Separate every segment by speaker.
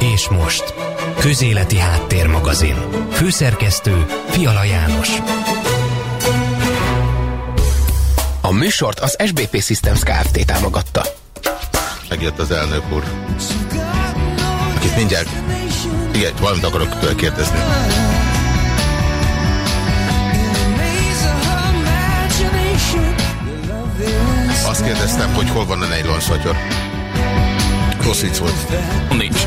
Speaker 1: És most, Közéleti Háttérmagazin. Főszerkesztő Fiala János.
Speaker 2: A műsort az SBP Systems Kft. támogatta.
Speaker 3: Megjött az elnök úr. Akit mindjárt... Igen, valamit akarok tőle kérdezni. Kérdeztem, hogy hol van a nejlon szatyor. Rossz vicc volt.
Speaker 2: Nincs.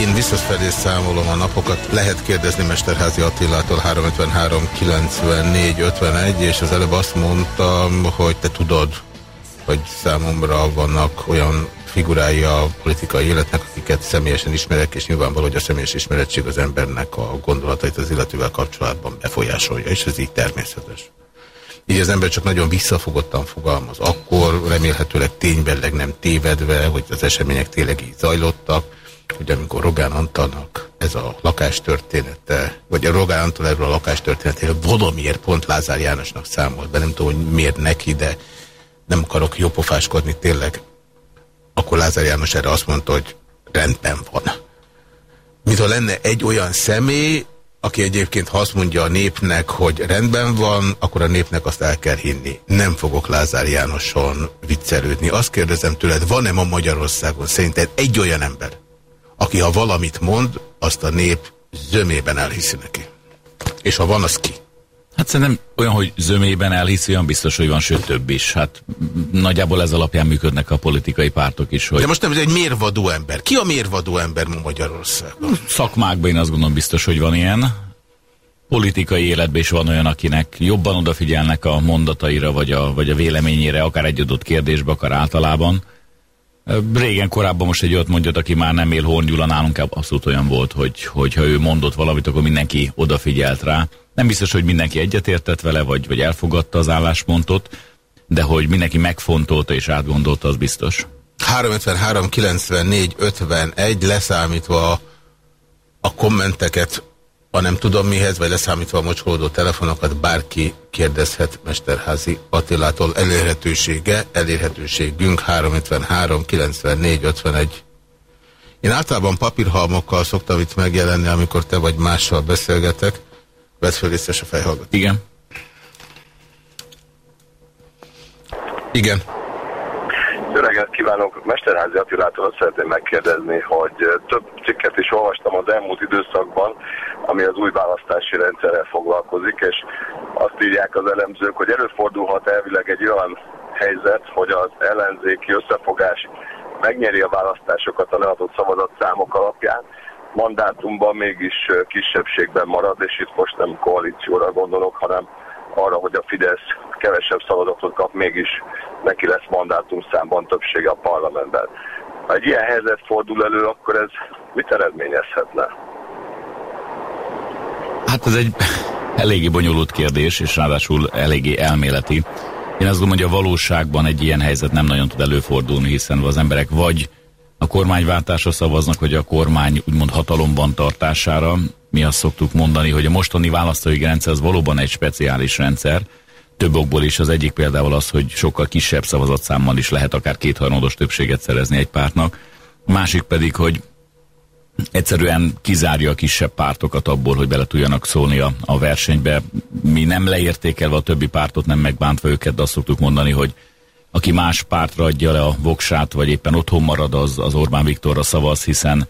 Speaker 3: Én visszafelé számolom a napokat. Lehet kérdezni Mesterházi Attilától 353 94 51, és az előbb azt mondtam, hogy te tudod, hogy számomra vannak olyan figurái a politikai életnek, akiket személyesen ismerek, és nyilvánvaló, hogy a személyes ismerettség az embernek a gondolatait az illetővel kapcsolatban befolyásolja, és ez így természetes. Így az ember csak nagyon visszafogottan fogalmaz, akkor remélhetőleg ténybelleg nem tévedve, hogy az események tényleg így zajlottak, hogy amikor Rogán Antalnak ez a lakástörténete, vagy a Rogán Antal erről a lakástörténetéről valamiért pont Lázár Jánosnak számolt be, nem tudom, hogy miért neki, de nem akarok jópofáskodni tényleg, akkor Lázár János erre azt mondta, hogy rendben van. Mintha lenne egy olyan személy, aki egyébként ha azt mondja a népnek, hogy rendben van, akkor a népnek azt el kell hinni. Nem fogok Lázár Jánoson viccelődni. Azt kérdezem tőled, van-e ma Magyarországon szerinted egy olyan ember, aki ha valamit mond, azt a nép zömében elhiszi neki? És ha van, az ki?
Speaker 4: Hát szerintem olyan, hogy zömében elhiszi, olyan biztos, hogy van, sőt több is. Hát nagyjából ez alapján működnek a politikai pártok is. Hogy
Speaker 3: De most nem, ez egy mérvadó ember. Ki a mérvadó ember ma Magyarországon?
Speaker 4: Szakmákban én azt gondolom biztos, hogy van ilyen. Politikai életben is van olyan, akinek jobban odafigyelnek a mondataira, vagy a, vagy a véleményére, akár egy adott kérdésbe, akár általában. Régen korábban most egy olyat mondjat, aki már nem él Horn nálunk abszolút olyan volt, hogy, hogy ha ő mondott valamit, akkor mindenki odafigyelt rá. Nem biztos, hogy mindenki egyetértett vele, vagy, vagy elfogadta az álláspontot, de hogy mindenki megfontolta és átgondolta, az biztos.
Speaker 3: 353 94 51 leszámítva a kommenteket, a nem tudom mihez, vagy leszámítva a mocskolódó telefonokat, bárki kérdezhet Mesterházi Attilától elérhetősége, elérhetőségünk 353 94 51. Én általában papírhalmokkal szoktam itt megjelenni, amikor te vagy mással beszélgetek. Vedd részes a fejhallgat.
Speaker 4: Igen.
Speaker 3: Igen.
Speaker 5: Jó reggelt kívánok! Mesterházi Attilától azt szeretném megkérdezni, hogy több cikket is olvastam az elmúlt időszakban, ami az új választási rendszerrel foglalkozik, és azt írják az elemzők, hogy előfordulhat elvileg egy olyan helyzet, hogy az ellenzéki összefogás megnyeri a választásokat a leadott szavazatszámok alapján, mandátumban mégis kisebbségben marad, és itt most nem koalícióra gondolok, hanem arra, hogy a Fidesz kevesebb szavazatot kap, mégis neki lesz mandátum számban többsége a parlamentben. Ha egy ilyen helyzet fordul elő, akkor ez mit eredményezhetne?
Speaker 4: Hát ez egy eléggé bonyolult kérdés, és ráadásul eléggé elméleti. Én azt gondolom, hogy a valóságban egy ilyen helyzet nem nagyon tud előfordulni, hiszen az emberek vagy a kormányváltásra szavaznak, hogy a kormány úgymond hatalomban tartására. Mi azt szoktuk mondani, hogy a mostani választói rendszer az valóban egy speciális rendszer. Több okból is az egyik például az, hogy sokkal kisebb szavazatszámmal is lehet akár kétharmados többséget szerezni egy pártnak. Másik pedig, hogy egyszerűen kizárja a kisebb pártokat abból, hogy bele tudjanak szólni a, a versenybe. Mi nem leértékelve a többi pártot, nem megbántva őket, de azt szoktuk mondani, hogy aki más pártra adja le a voksát, vagy éppen otthon marad, az, az Orbán Viktorra szavaz, hiszen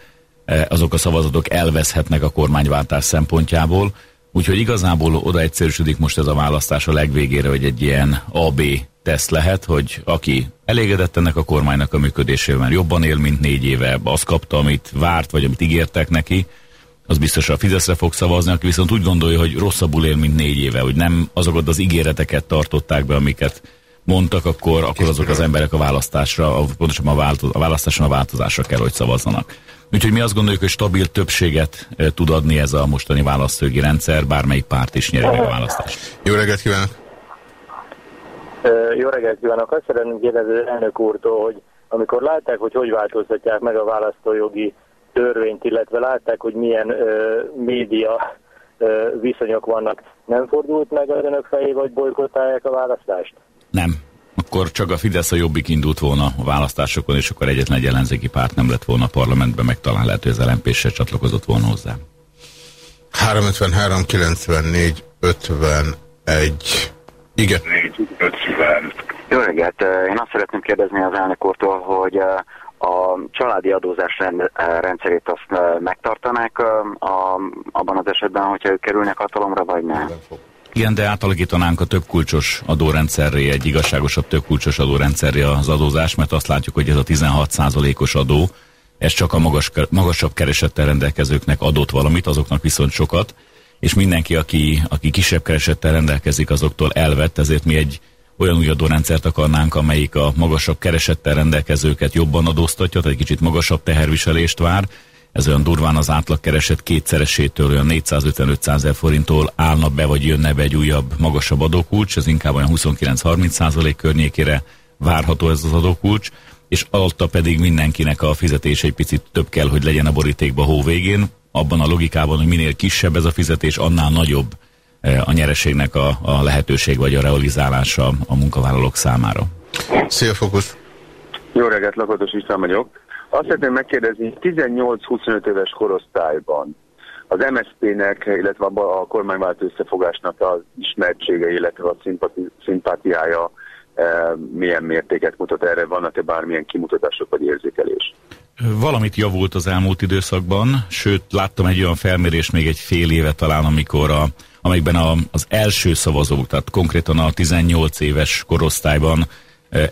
Speaker 4: azok a szavazatok elveszhetnek a kormányváltás szempontjából. Úgyhogy igazából oda egyszerűsödik most ez a választás a legvégére, hogy egy ilyen AB teszt lehet, hogy aki elégedett ennek a kormánynak a működésével, jobban él, mint négy éve, azt kapta, amit várt, vagy amit ígértek neki, az biztos a Fideszre fog szavazni, aki viszont úgy gondolja, hogy rosszabbul él, mint négy éve, hogy nem azokat az ígéreteket tartották be, amiket mondtak, akkor, akkor azok az emberek a választásra, pontosabban a, változ, a választáson a változásra kell, hogy szavazzanak. Úgyhogy mi azt gondoljuk, hogy stabil többséget tud adni ez a mostani választógi rendszer, bármelyik párt is nyeri meg a választást.
Speaker 3: Jó reggelt kívánok!
Speaker 6: Jó reggelt kívánok! Azt szeretném kérdezni elnök úrtól, hogy amikor látták, hogy hogy változtatják meg a választójogi törvényt, illetve látták, hogy milyen ö, média ö, viszonyok vannak, nem fordult meg az önök fejébe, hogy bolykottálják a választást?
Speaker 4: Nem. Akkor csak a Fidesz a jobbik indult volna a választásokon, és akkor egyetlen egy ellenzéki párt nem lett volna a parlamentben, meg talán lehet, hogy az lmp se csatlakozott volna hozzá.
Speaker 3: 353 94 51 igen.
Speaker 7: 50. Jó reggelt! Én azt szeretném kérdezni az elnök úrtól, hogy a családi adózás rendszerét azt megtartanák abban az esetben, hogyha ők kerülnek hatalomra, vagy nem?
Speaker 4: Igen, de átalakítanánk a több kulcsos adórendszerré, egy igazságosabb több kulcsos adórendszerré az adózás, mert azt látjuk, hogy ez a 16%-os adó, ez csak a magas, magasabb keresettel rendelkezőknek adott valamit, azoknak viszont sokat, és mindenki, aki, aki kisebb keresettel rendelkezik, azoktól elvett, ezért mi egy olyan új adórendszert akarnánk, amelyik a magasabb keresettel rendelkezőket jobban adóztatja, tehát egy kicsit magasabb teherviselést vár. Ez olyan durván az átlagkereset kétszeresétől, olyan 450-500 ezer forinttól állna be, vagy jönne be egy újabb, magasabb adókulcs, ez inkább olyan 29-30 százalék környékére várható ez az adókulcs, és alatta pedig mindenkinek a fizetés egy picit több kell, hogy legyen a borítékba hó végén, abban a logikában, hogy minél kisebb ez a fizetés, annál nagyobb a nyereségnek a, a lehetőség vagy a realizálása a munkavállalók számára.
Speaker 3: Szia, Fokusz!
Speaker 8: Jó reggelt, Lakatos István vagyok. Azt szeretném megkérdezni, 18-25 éves korosztályban az MSZP-nek, illetve a kormányváltó összefogásnak az ismertsége, illetve a szimpátiája e, milyen mértéket mutat erre? Vannak-e bármilyen kimutatások vagy érzékelés?
Speaker 4: Valamit javult az elmúlt időszakban, sőt láttam egy olyan felmérést még egy fél éve talán, amikor a amelyikben a, az első szavazók, tehát konkrétan a 18 éves korosztályban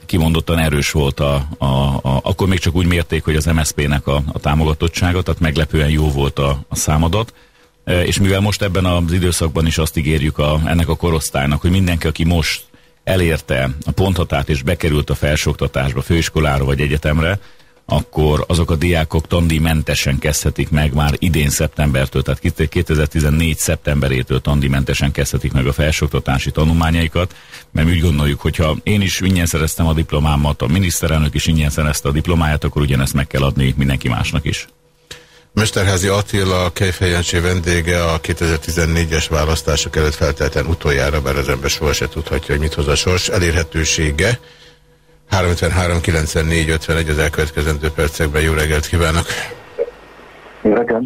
Speaker 4: kimondottan erős volt a, a, a, akkor még csak úgy mérték, hogy az MSZP-nek a, a támogatottsága, tehát meglepően jó volt a, a számadat. És mivel most ebben az időszakban is azt ígérjük a, ennek a korosztálynak, hogy mindenki, aki most elérte a ponthatárt és bekerült a felsőoktatásba, főiskolára vagy egyetemre, akkor azok a diákok tandíjmentesen kezdhetik meg már idén szeptembertől, tehát 2014 szeptemberétől tandíjmentesen kezdhetik meg a felsőoktatási tanulmányaikat, mert úgy gondoljuk, hogyha én is ingyen szereztem a diplomámat, a miniszterelnök is ingyen szerezte a diplomáját, akkor ugyanezt meg kell adni mindenki másnak is.
Speaker 3: Mesterházi Attila, Kejfejancsi vendége a 2014-es választások előtt feltelten utoljára, bár az ember sohasem tudhatja, hogy mit hoz a sors, elérhetősége 353 94 51 az elkövetkezendő percekben. Jó reggelt kívánok!
Speaker 9: Jó reggelt!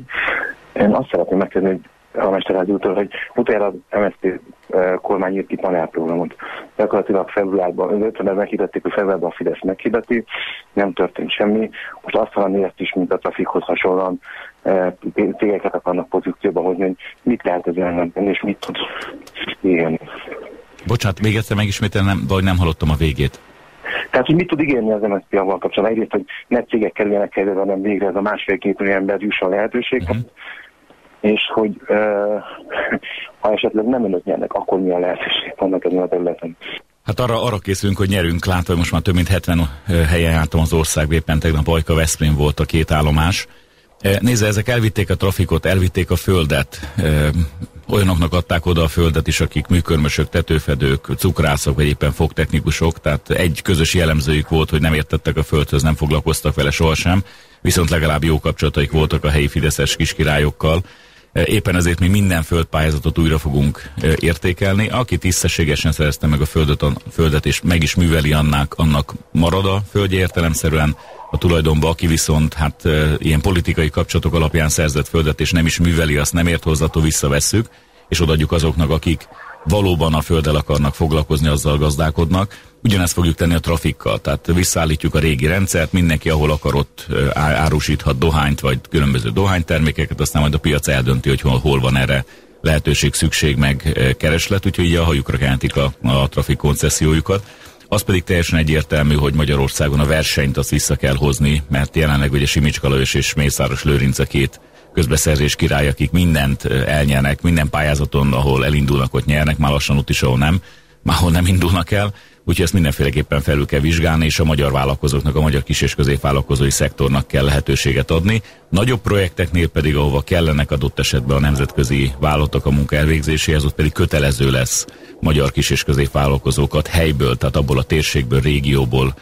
Speaker 9: Én azt szeretném megkérdezni, a Mesterházi útól, hogy utána az MSZP eh, kormány írt ki panelprogramot. Gyakorlatilag februárban, 50 meghirdették, hogy februárban a Fidesz meghirdeti, nem történt semmi. Most azt hallani ezt is, mint a trafikhoz hasonlóan e, cégeket akarnak pozícióba hozni, hogy mit lehet ez ellen és mit tud élni.
Speaker 4: Bocsánat, még egyszer megismételnem, vagy nem hallottam a végét.
Speaker 9: Tehát, hogy mit tud ígérni az MSZP avval kapcsolatban? Egyrészt, hogy ne cégek kerüljenek helyre, hanem végre ez a másfél-két millió ember jusson lehetőség. Uh-huh. És hogy uh, ha esetleg nem önök nyernek, akkor milyen lehetőség vannak ezen a területen?
Speaker 4: Hát arra, arra készülünk, hogy nyerünk, látva, hogy most már több mint 70 helyen jártam az országban, éppen tegnap Ajka Veszprém volt a két állomás. Nézze, ezek elvitték a trafikot, elvitték a földet, olyanoknak adták oda a földet is, akik műkörmösök, tetőfedők, cukrászok, vagy éppen fogtechnikusok, tehát egy közös jellemzőjük volt, hogy nem értettek a földhöz, nem foglalkoztak vele sohasem, viszont legalább jó kapcsolataik voltak a helyi fideszes kiskirályokkal. Éppen ezért mi minden földpályázatot újra fogunk értékelni. Aki tisztességesen szerezte meg a földet, a földet és meg is műveli annak, annak marad a földje értelemszerűen a tulajdonba, aki viszont hát ilyen politikai kapcsolatok alapján szerzett földet és nem is műveli, azt nem ért hozzától visszavesszük, és odaadjuk azoknak, akik valóban a földdel akarnak foglalkozni, azzal gazdálkodnak. Ugyanezt fogjuk tenni a trafikkal, tehát visszaállítjuk a régi rendszert, mindenki, ahol akarott, árusíthat dohányt, vagy különböző dohánytermékeket, aztán majd a piac eldönti, hogy hol, hol van erre lehetőség, szükség, meg kereslet, úgyhogy így a hajukra kentik a, a trafik koncesziójukat. Az pedig teljesen egyértelmű, hogy Magyarországon a versenyt azt vissza kell hozni, mert jelenleg ugye Simicska Lajos és Mészáros Lőrinc a két közbeszerzés király, akik mindent elnyernek, minden pályázaton, ahol elindulnak, ott nyernek, már lassan ott is, ahol nem, már ahol nem indulnak el. Úgyhogy ezt mindenféleképpen felül kell vizsgálni, és a magyar vállalkozóknak, a magyar kis- és középvállalkozói szektornak kell lehetőséget adni. Nagyobb projekteknél pedig, ahova kellenek adott esetben a nemzetközi vállalatok a munka elvégzéséhez, ott pedig kötelező lesz magyar kis- és középvállalkozókat helyből, tehát abból a térségből, régióból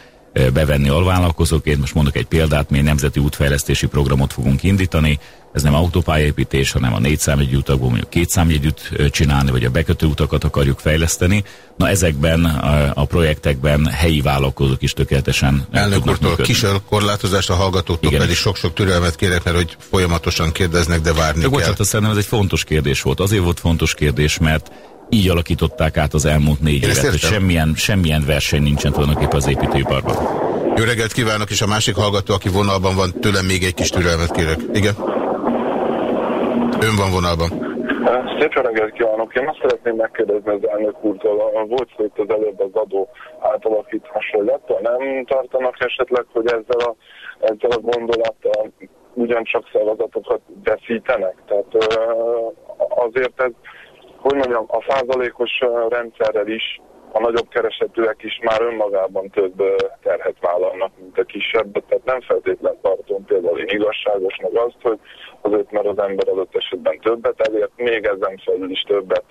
Speaker 4: bevenni alvállalkozóként. Most mondok egy példát, mi egy nemzeti útfejlesztési programot fogunk indítani. Ez nem autópályaépítés, hanem a négy számjegyű utakból mondjuk két számjegyűt csinálni, vagy a bekötő utakat akarjuk fejleszteni. Na ezekben a, a projektekben helyi vállalkozók is tökéletesen
Speaker 3: Elnök úrtól kis korlátozást a hallgatóktól Igen. pedig sok-sok türelmet kérek, mert hogy folyamatosan kérdeznek, de várni de kell.
Speaker 4: Bocsánat, szerintem ez egy fontos kérdés volt. Azért volt fontos kérdés, mert így alakították át az elmúlt négy Én évet, hogy semmilyen, semmilyen verseny nincsen tulajdonképpen az építőiparban.
Speaker 3: Jó reggelt kívánok, és a másik hallgató, aki vonalban van, tőlem még egy kis türelmet kérek. Igen? Ön van vonalban.
Speaker 5: Szép reggelt kívánok! Én azt szeretném megkérdezni az elnök úrtól, volt szó itt az előbb az adó átalakításról, illetve nem tartanak esetleg, hogy ezzel a, ezzel a gondolattal ugyancsak szavazatokat veszítenek? Tehát azért ez hogy mondjam, a százalékos rendszerrel is a nagyobb keresetűek is már önmagában több terhet vállalnak, mint a kisebb, tehát nem feltétlen tartom például én igazságosnak azt, hogy azért, mert az ember adott esetben többet elért, még ezen felül is többet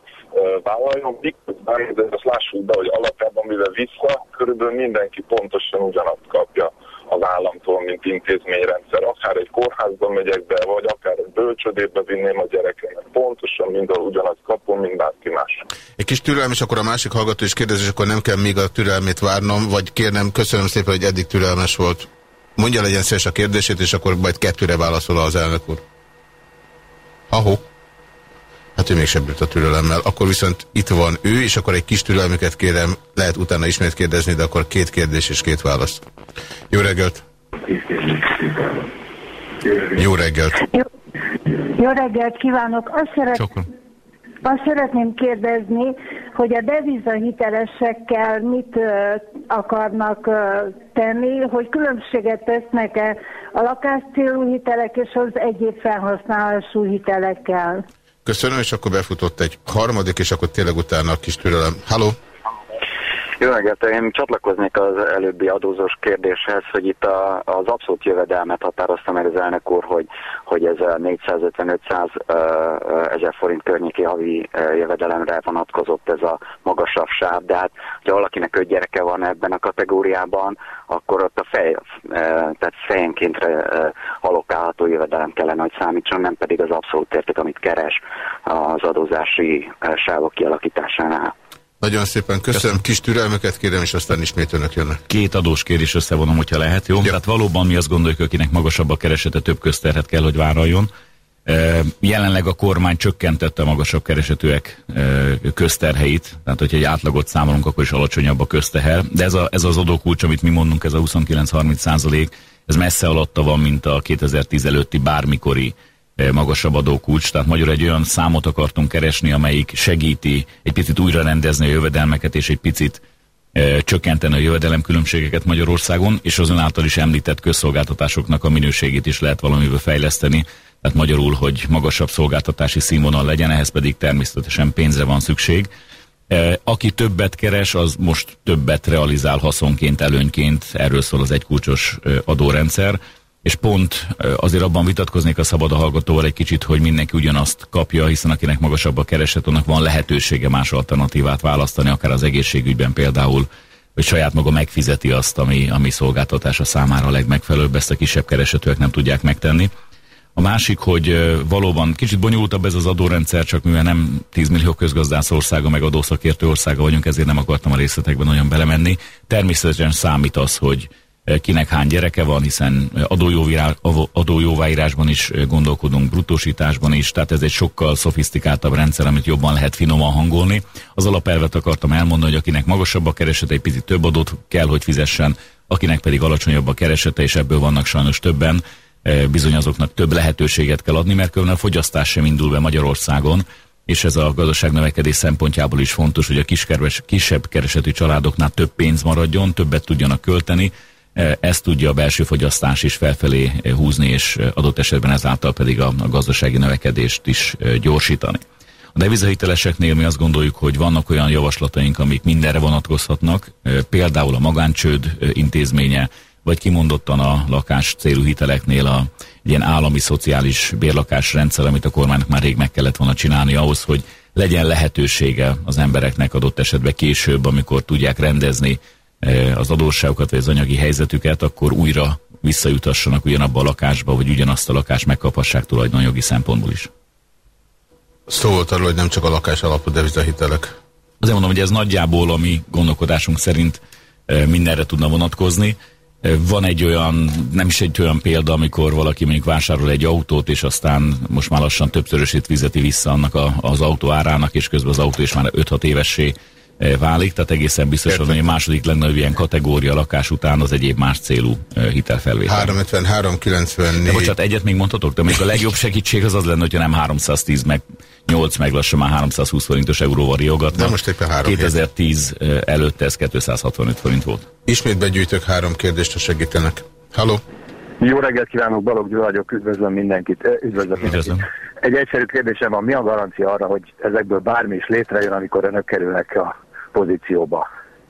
Speaker 5: vállaljon, miközben, de ezt lássuk be, hogy alapjában mivel vissza, körülbelül mindenki pontosan ugyanazt kapja az államtól, mint intézményrendszer. Akár egy kórházba megyek be, vagy akár egy bölcsödébe vinném a gyerekemet. Pontosan mindenhol ugyanazt kapom, mint bárki más.
Speaker 3: Egy kis türelem, és akkor a másik hallgató is kérdez, és akkor nem kell még a türelmét várnom, vagy kérnem, köszönöm szépen, hogy eddig türelmes volt. Mondja legyen szíves a kérdését, és akkor majd kettőre válaszol az elnök úr. Ahó. Hát ő mégsem bírt a türelemmel. Akkor viszont itt van ő, és akkor egy kis türelmüket kérem, lehet utána ismét kérdezni, de akkor két kérdés és két válasz. Jó reggelt! Jó reggelt!
Speaker 10: Jó, jó reggelt kívánok! Azt, szeret, azt szeretném kérdezni, hogy a devizahitelesekkel mit uh, akarnak uh, tenni, hogy különbséget tesznek-e a lakáscélú hitelek és az egyéb felhasználású hitelekkel.
Speaker 3: Köszönöm, és akkor befutott egy harmadik, és akkor tényleg utána a kis türelem. Halló!
Speaker 7: Jó reggelt, én csatlakoznék az előbbi adózós kérdéshez, hogy itt a, az abszolút jövedelmet határozta meg az elnök úr, hogy, hogy ez a 450-500 ezer forint környéki havi jövedelemre vonatkozott ez a magasabb sáv, de hát, ha valakinek öt gyereke van ebben a kategóriában, akkor ott a fej, tehát fejenként alokálható jövedelem kellene, hogy számítson, nem pedig az abszolút érték, amit keres az adózási sávok kialakításánál.
Speaker 3: Nagyon szépen köszönöm, kis türelmüket kérem, és aztán ismét önök jönnek.
Speaker 4: Két adós kérés összevonom, hogyha lehet, jó? Ja. Tehát valóban mi azt gondoljuk, akinek magasabb a keresete, több közterhet kell, hogy vállaljon. Jelenleg a kormány csökkentette a magasabb keresetőek e, közterheit, tehát hogyha egy átlagot számolunk, akkor is alacsonyabb a közteher. De ez, a, ez az adókulcs, amit mi mondunk, ez a 29-30 százalék, ez messze alatta van, mint a 2010 előtti bármikori magasabb adókulcs, tehát magyarul egy olyan számot akartunk keresni, amelyik segíti egy picit újra rendezni a jövedelmeket, és egy picit e, csökkenteni a jövedelemkülönbségeket Magyarországon, és azon által is említett közszolgáltatásoknak a minőségét is lehet valamivel fejleszteni, tehát magyarul, hogy magasabb szolgáltatási színvonal legyen, ehhez pedig természetesen pénzre van szükség. E, aki többet keres, az most többet realizál haszonként, előnyként, erről szól az egykulcsos adórendszer és pont azért abban vitatkoznék a szabad a hallgatóval egy kicsit, hogy mindenki ugyanazt kapja, hiszen akinek magasabb a kereset, annak van lehetősége más alternatívát választani, akár az egészségügyben például, hogy saját maga megfizeti azt, ami, ami szolgáltatása számára a legmegfelelőbb, ezt a kisebb keresetőek nem tudják megtenni. A másik, hogy valóban kicsit bonyolultabb ez az adórendszer, csak mivel nem 10 millió közgazdász országa, meg adószakértő országa vagyunk, ezért nem akartam a részletekben nagyon belemenni. Természetesen számít az, hogy kinek hány gyereke van, hiszen adójóváírásban is gondolkodunk, brutósításban is, tehát ez egy sokkal szofisztikáltabb rendszer, amit jobban lehet finoman hangolni. Az alapelvet akartam elmondani, hogy akinek magasabb a keresete, egy picit több adót kell, hogy fizessen, akinek pedig alacsonyabb a keresete, és ebből vannak sajnos többen, bizony azoknak több lehetőséget kell adni, mert különben a fogyasztás sem indul be Magyarországon, és ez a gazdaság növekedés szempontjából is fontos, hogy a kisebb keresetű családoknál több pénz maradjon, többet tudjanak költeni, ezt tudja a belső fogyasztás is felfelé húzni, és adott esetben ezáltal pedig a, a gazdasági növekedést is gyorsítani. A devizahiteleseknél mi azt gondoljuk, hogy vannak olyan javaslataink, amik mindenre vonatkozhatnak, például a magáncsőd intézménye, vagy kimondottan a lakás célú hiteleknél a ilyen állami szociális bérlakás rendszer, amit a kormánynak már rég meg kellett volna csinálni ahhoz, hogy legyen lehetősége az embereknek adott esetben később, amikor tudják rendezni az adósságokat vagy az anyagi helyzetüket, akkor újra visszajutassanak ugyanabba a lakásba, vagy ugyanazt a lakást megkaphassák tulajdonjogi szempontból is.
Speaker 3: Szó volt arról, hogy nem csak a lakás alapú devizahitelek.
Speaker 4: Azért mondom, hogy ez nagyjából a mi gondolkodásunk szerint mindenre tudna vonatkozni. Van egy olyan, nem is egy olyan példa, amikor valaki mondjuk vásárol egy autót, és aztán most már lassan többszörösét fizeti vissza annak a, az autó árának, és közben az autó is már 5-6 évessé válik, tehát egészen biztos, hogy a második legnagyobb ilyen kategória lakás után az egyéb más célú hitelfelvétel.
Speaker 3: 353 94. De
Speaker 4: bocsánat, egyet még mondhatok, de még a legjobb segítség az az lenne, hogyha nem 310 meg 8 meg lassan már 320 forintos euróval riogatna.
Speaker 3: De most éppen 3
Speaker 4: 2010 hét. előtte ez 265 forint volt.
Speaker 3: Ismét begyűjtök három kérdést, ha segítenek. Halló!
Speaker 11: Jó reggelt kívánok, Balogh Gyula vagyok, üdvözlöm mindenkit. Üdvözlök
Speaker 4: mindenkit.
Speaker 11: Egy egyszerű kérdésem van, mi a garancia arra, hogy ezekből bármi is létrejön, amikor önök kerülnek a pozícióba?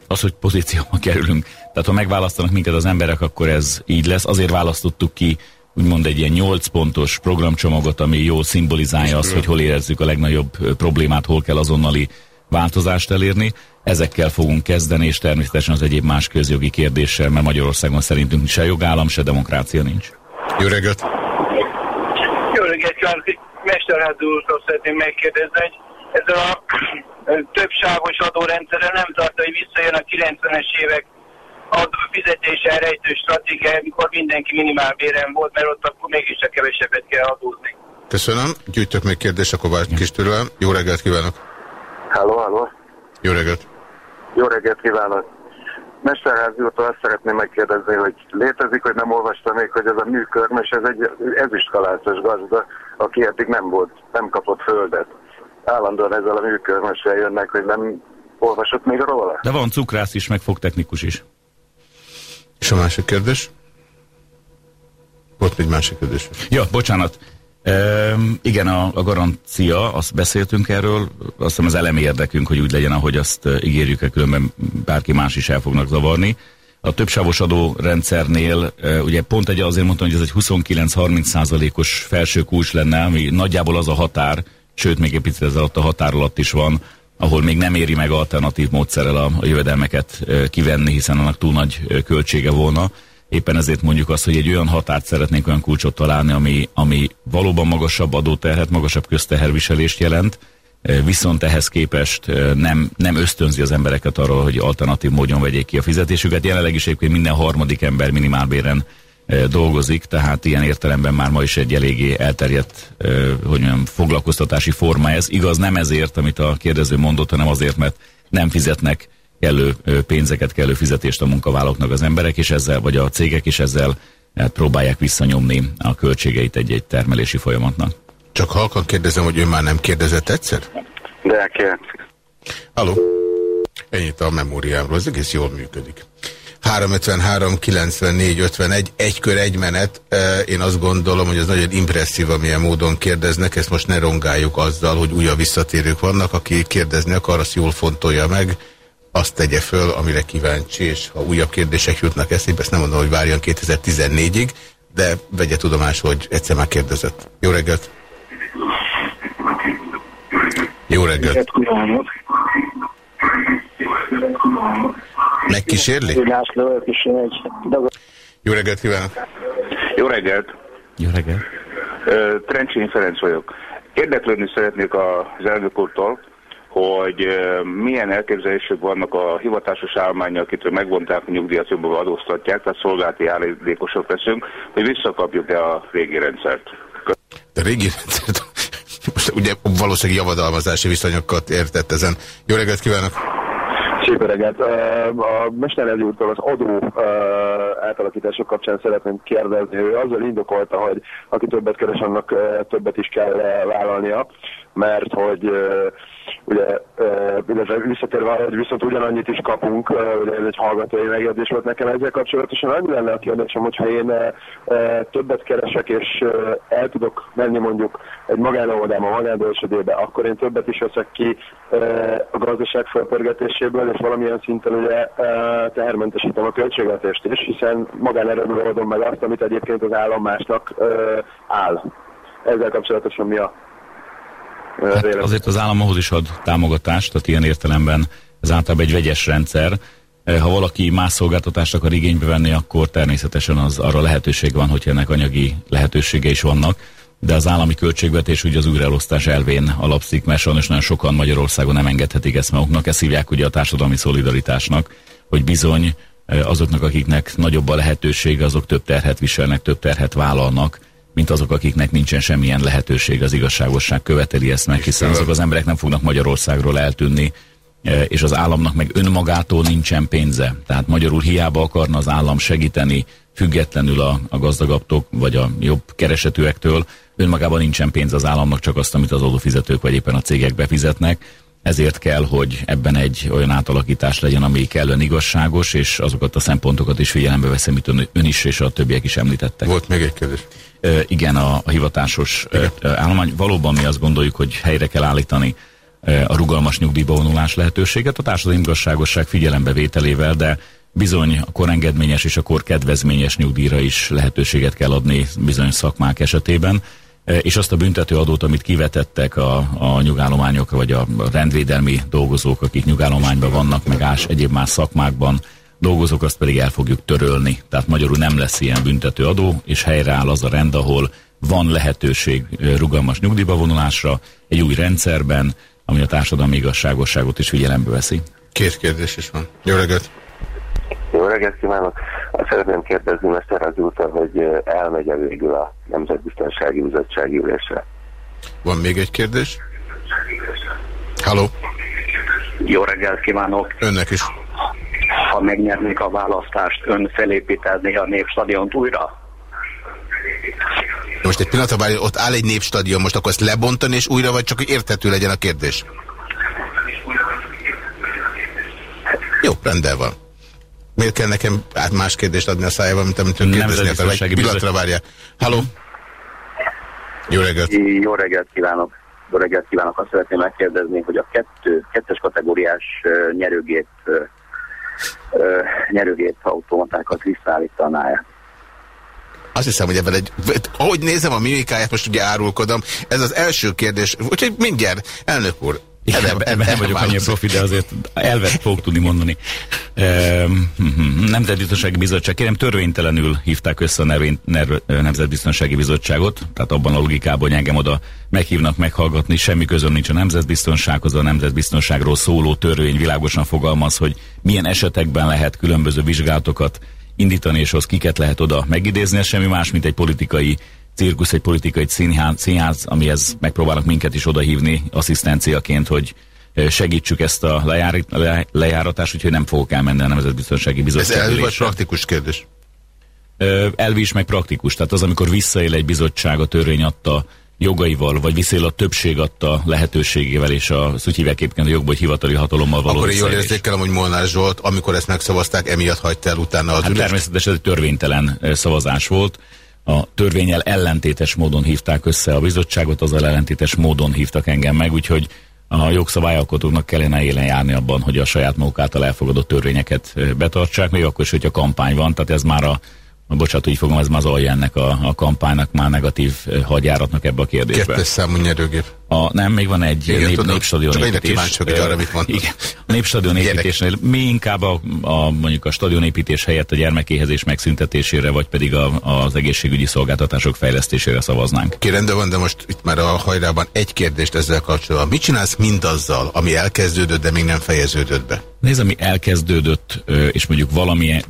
Speaker 4: Az, hogy pozícióba kerülünk. Tehát ha megválasztanak minket az emberek, akkor ez így lesz. Azért választottuk ki úgymond egy ilyen 8 pontos programcsomagot, ami jól szimbolizálja azt, hogy hol érezzük a legnagyobb problémát, hol kell azonnali változást elérni. Ezekkel fogunk kezdeni, és természetesen az egyéb más közjogi kérdéssel, mert Magyarországon szerintünk se jogállam, se demokrácia nincs.
Speaker 3: Jó reggelt!
Speaker 12: Jó reggelt kívánok! Mesterházi úrtól szeretném megkérdezni, hogy ezzel a többsávos adórendszerrel nem tart, hogy visszajön a 90-es évek adó fizetése rejtő stratégia, amikor mindenki minimálbéren volt, mert ott akkor mégiscsak kevesebbet kell adózni.
Speaker 3: Köszönöm. Gyűjtök még kérdést a Kovács kis tőlem. Jó reggelt kívánok!
Speaker 13: Halló, halló!
Speaker 3: Jó reggelt!
Speaker 13: Jó reggelt kívánok! Mesterházi úrtól azt szeretném megkérdezni, hogy létezik, hogy nem olvastam még, hogy ez a műkörmös, ez egy ezüstkalácos gazda, aki eddig nem volt, nem kapott földet. Állandóan ezzel a műkörmössel jönnek, hogy nem olvasott még róla.
Speaker 4: De van cukrász is, meg fogtechnikus is.
Speaker 3: És a másik kérdés? Volt egy másik kérdés.
Speaker 4: Ja, bocsánat. Um, igen, a, a garancia, azt beszéltünk erről, azt hiszem az elemi érdekünk, hogy úgy legyen, ahogy azt uh, ígérjük, különben bárki más is el fognak zavarni. A többsávos adórendszernél uh, ugye pont egy azért mondtam, hogy ez egy 29-30 százalékos felső kulcs lenne, ami nagyjából az a határ, sőt még egy picit ez alatt a határ is van, ahol még nem éri meg alternatív módszerrel a, a jövedelmeket kivenni, hiszen annak túl nagy költsége volna. Éppen ezért mondjuk azt, hogy egy olyan határt szeretnénk olyan kulcsot találni, ami, ami valóban magasabb adóterhet, magasabb közteherviselést jelent, viszont ehhez képest nem, nem ösztönzi az embereket arról, hogy alternatív módon vegyék ki a fizetésüket. Jelenleg is egyébként minden harmadik ember minimálbéren dolgozik, tehát ilyen értelemben már ma is egy eléggé elterjedt hogy mondjam, foglalkoztatási forma ez. Igaz, nem ezért, amit a kérdező mondott, hanem azért, mert nem fizetnek kellő pénzeket, kellő fizetést a munkavállalóknak az emberek, és ezzel, vagy a cégek is ezzel hát próbálják visszanyomni a költségeit egy-egy termelési folyamatnak.
Speaker 3: Csak halkan kérdezem, hogy ő már nem kérdezett egyszer?
Speaker 13: De kérd.
Speaker 3: Halló? Ennyit a memóriámról, ez egész jól működik. 353 94 51, egy kör, egy menet. Én azt gondolom, hogy ez nagyon impresszív, amilyen módon kérdeznek, ezt most ne rongáljuk azzal, hogy újabb visszatérők vannak, aki kérdezni akar, azt jól fontolja meg azt tegye föl, amire kíváncsi, és ha újabb kérdések jutnak eszébe, ezt nem mondom, hogy várjon 2014-ig, de vegye tudomás, hogy egyszer már kérdezett. Jó reggelt! Jó reggelt! Megkísérli? Jó reggelt kívánok!
Speaker 13: Jó reggelt!
Speaker 4: Jó reggelt!
Speaker 13: Trencsén Ferenc vagyok. Érdeklődni szeretnék az elnök úrtól, hogy milyen elképzelések vannak a hivatásos állmánya, akitől megvonták a nyugdíjat, jobban adóztatják, tehát szolgálati állítékosok leszünk, hogy visszakapjuk-e a régi rendszert.
Speaker 3: A régi rendszert? Most ugye valószínűleg javadalmazási viszonyokat értett ezen. Jó reggelt kívánok!
Speaker 11: Szép reggelt! A Mesterezi úrtól az adó átalakítások kapcsán szeretném kérdezni. Ő azzal indokolta, hogy aki többet keres, annak többet is kell vállalnia, mert hogy ugye, visszatérve hogy viszont ugyanannyit is kapunk, ugye ez egy hallgatói megjegyzés volt nekem ezzel kapcsolatosan. Annyi lenne a kérdésem, hogyha én többet keresek, és el tudok menni mondjuk egy magánoldába, magánbölcsödébe, akkor én többet is veszek ki a gazdaság felpörgetéséből, és valamilyen szinten ugye tehermentesítem a költségvetést is, hiszen magánerőből adom meg azt, amit egyébként az állam másnak áll. Ezzel kapcsolatosan mi a
Speaker 4: Hát azért az állam ahhoz is ad támogatást, tehát ilyen értelemben ez általában egy vegyes rendszer. Ha valaki más szolgáltatást akar igénybe venni, akkor természetesen az arra lehetőség van, hogy ennek anyagi lehetősége is vannak de az állami költségvetés ugye az újraelosztás elvén alapszik, mert sajnos nagyon sokan Magyarországon nem engedhetik ezt maguknak, ezt hívják ugye a társadalmi szolidaritásnak, hogy bizony azoknak, akiknek nagyobb a lehetőség, azok több terhet viselnek, több terhet vállalnak, mint azok, akiknek nincsen semmilyen lehetőség, az igazságosság követeli ezt meg, hiszen azok az emberek nem fognak Magyarországról eltűnni, és az államnak meg önmagától nincsen pénze. Tehát magyarul hiába akarna az állam segíteni, függetlenül a, a gazdagabbtól, vagy a jobb keresetűektől, önmagában nincsen pénz az államnak, csak azt, amit az adófizetők vagy éppen a cégek befizetnek. Ezért kell, hogy ebben egy olyan átalakítás legyen, ami kellően igazságos, és azokat a szempontokat is figyelembe veszem, amit ön, is és a többiek is említettek.
Speaker 3: Volt még egy kérdés.
Speaker 4: E, igen, a, a hivatásos igen. állomány. Valóban mi azt gondoljuk, hogy helyre kell állítani a rugalmas nyugdíjba vonulás lehetőséget a társadalmi igazságosság figyelembevételével, de bizony a korengedményes és a korkedvezményes nyugdíjra is lehetőséget kell adni bizonyos szakmák esetében és azt a büntető adót, amit kivetettek a, a nyugállományok, vagy a rendvédelmi dolgozók, akik nyugállományban vannak, meg ás egyéb más szakmákban dolgozók, azt pedig el fogjuk törölni. Tehát magyarul nem lesz ilyen büntető adó, és helyreáll az a rend, ahol van lehetőség rugalmas nyugdíjba vonulásra, egy új rendszerben, ami a társadalmi igazságosságot is figyelembe veszi.
Speaker 3: Két kérdés is van. Jó reggelt!
Speaker 14: Jó reggelt kívánok! Azt szeretném kérdezni Mesterházi úrtól, hogy elmegy -e végül a Nemzetbiztonsági Bizottsági ülésre.
Speaker 3: Van még egy kérdés? Halló!
Speaker 15: Jó reggelt kívánok!
Speaker 3: Önnek is.
Speaker 15: Ha megnyernék a választást, ön felépíteni a Népstadiont újra?
Speaker 3: Most egy pillanat, bár ott áll egy népstadion, most akkor ezt lebontani és újra, vagy csak hogy érthető legyen a kérdés? Jó, rendben van. Miért kell nekem át más kérdést adni a szájában, mint amit ön kérdezni akar? Egy pillanatra várja. Halló? Jó reggelt!
Speaker 15: Jó reggelt kívánok! Jó reggelt kívánok! Azt szeretném megkérdezni, hogy a kettő, kettes kategóriás nyerőgép, nyerőgép automatákat visszaállítaná-e?
Speaker 3: Azt hiszem, hogy ebben egy... Ahogy nézem a mimikáját, most ugye árulkodom, ez az első kérdés, úgyhogy mindjárt, elnök úr,
Speaker 4: igen, ebben, ebben nem vagyok annyira profi, de azért elvet fogok tudni mondani. Nemzetbiztonsági Bizottság, kérem, törvénytelenül hívták össze a Nemzetbiztonsági Bizottságot, tehát abban a logikában, hogy engem oda meghívnak meghallgatni, semmi közön nincs a nemzetbiztonsághoz, a nemzetbiztonságról szóló törvény világosan fogalmaz, hogy milyen esetekben lehet különböző vizsgálatokat indítani, és az kiket lehet oda megidézni, ez semmi más, mint egy politikai cirkusz, egy politikai színház, színház amihez megpróbálnak minket is odahívni asszisztenciaként, hogy segítsük ezt a lejár, le, lejáratást, úgyhogy nem fogok elmenni a Nemzetbiztonsági Bizottság.
Speaker 3: Ez elvi vagy praktikus kérdés?
Speaker 4: Elvi is, meg praktikus. Tehát az, amikor visszaél egy bizottság a törvény adta jogaival, vagy visszaél a többség adta lehetőségével, és a hívják egyébként a jogból hivatali hatalommal való
Speaker 3: Akkor jól érzékelem, hogy Molnár Zsolt, amikor ezt megszavazták, emiatt hagyta el utána az
Speaker 4: hát Természetesen ez egy törvénytelen szavazás volt a törvényel ellentétes módon hívták össze a bizottságot, azzal ellentétes módon hívtak engem meg, úgyhogy a jogszabályalkotóknak kellene élen járni abban, hogy a saját maguk által elfogadott törvényeket betartsák, még akkor is, hogyha kampány van, tehát ez már a bocsánat, így fogom, ez már az alja ennek a, a kampánynak, már negatív hadjáratnak ebbe a kérdésbe.
Speaker 3: Kettes számú nyerőgép.
Speaker 4: A, nem, még van egy igen, nép, népstadion
Speaker 3: Csak építés. kíváncsi hogy arra mit mond.
Speaker 4: Igen, a népstadion építésnél mi inkább a, a, mondjuk a stadionépítés helyett a gyermekéhezés megszüntetésére, vagy pedig a, az egészségügyi szolgáltatások fejlesztésére szavaznánk.
Speaker 3: Rendben van, de most itt már a hajrában egy kérdést ezzel kapcsolatban. Mit csinálsz mindazzal, ami elkezdődött, de még nem fejeződött be?
Speaker 4: Nézd, ami elkezdődött, és mondjuk valami,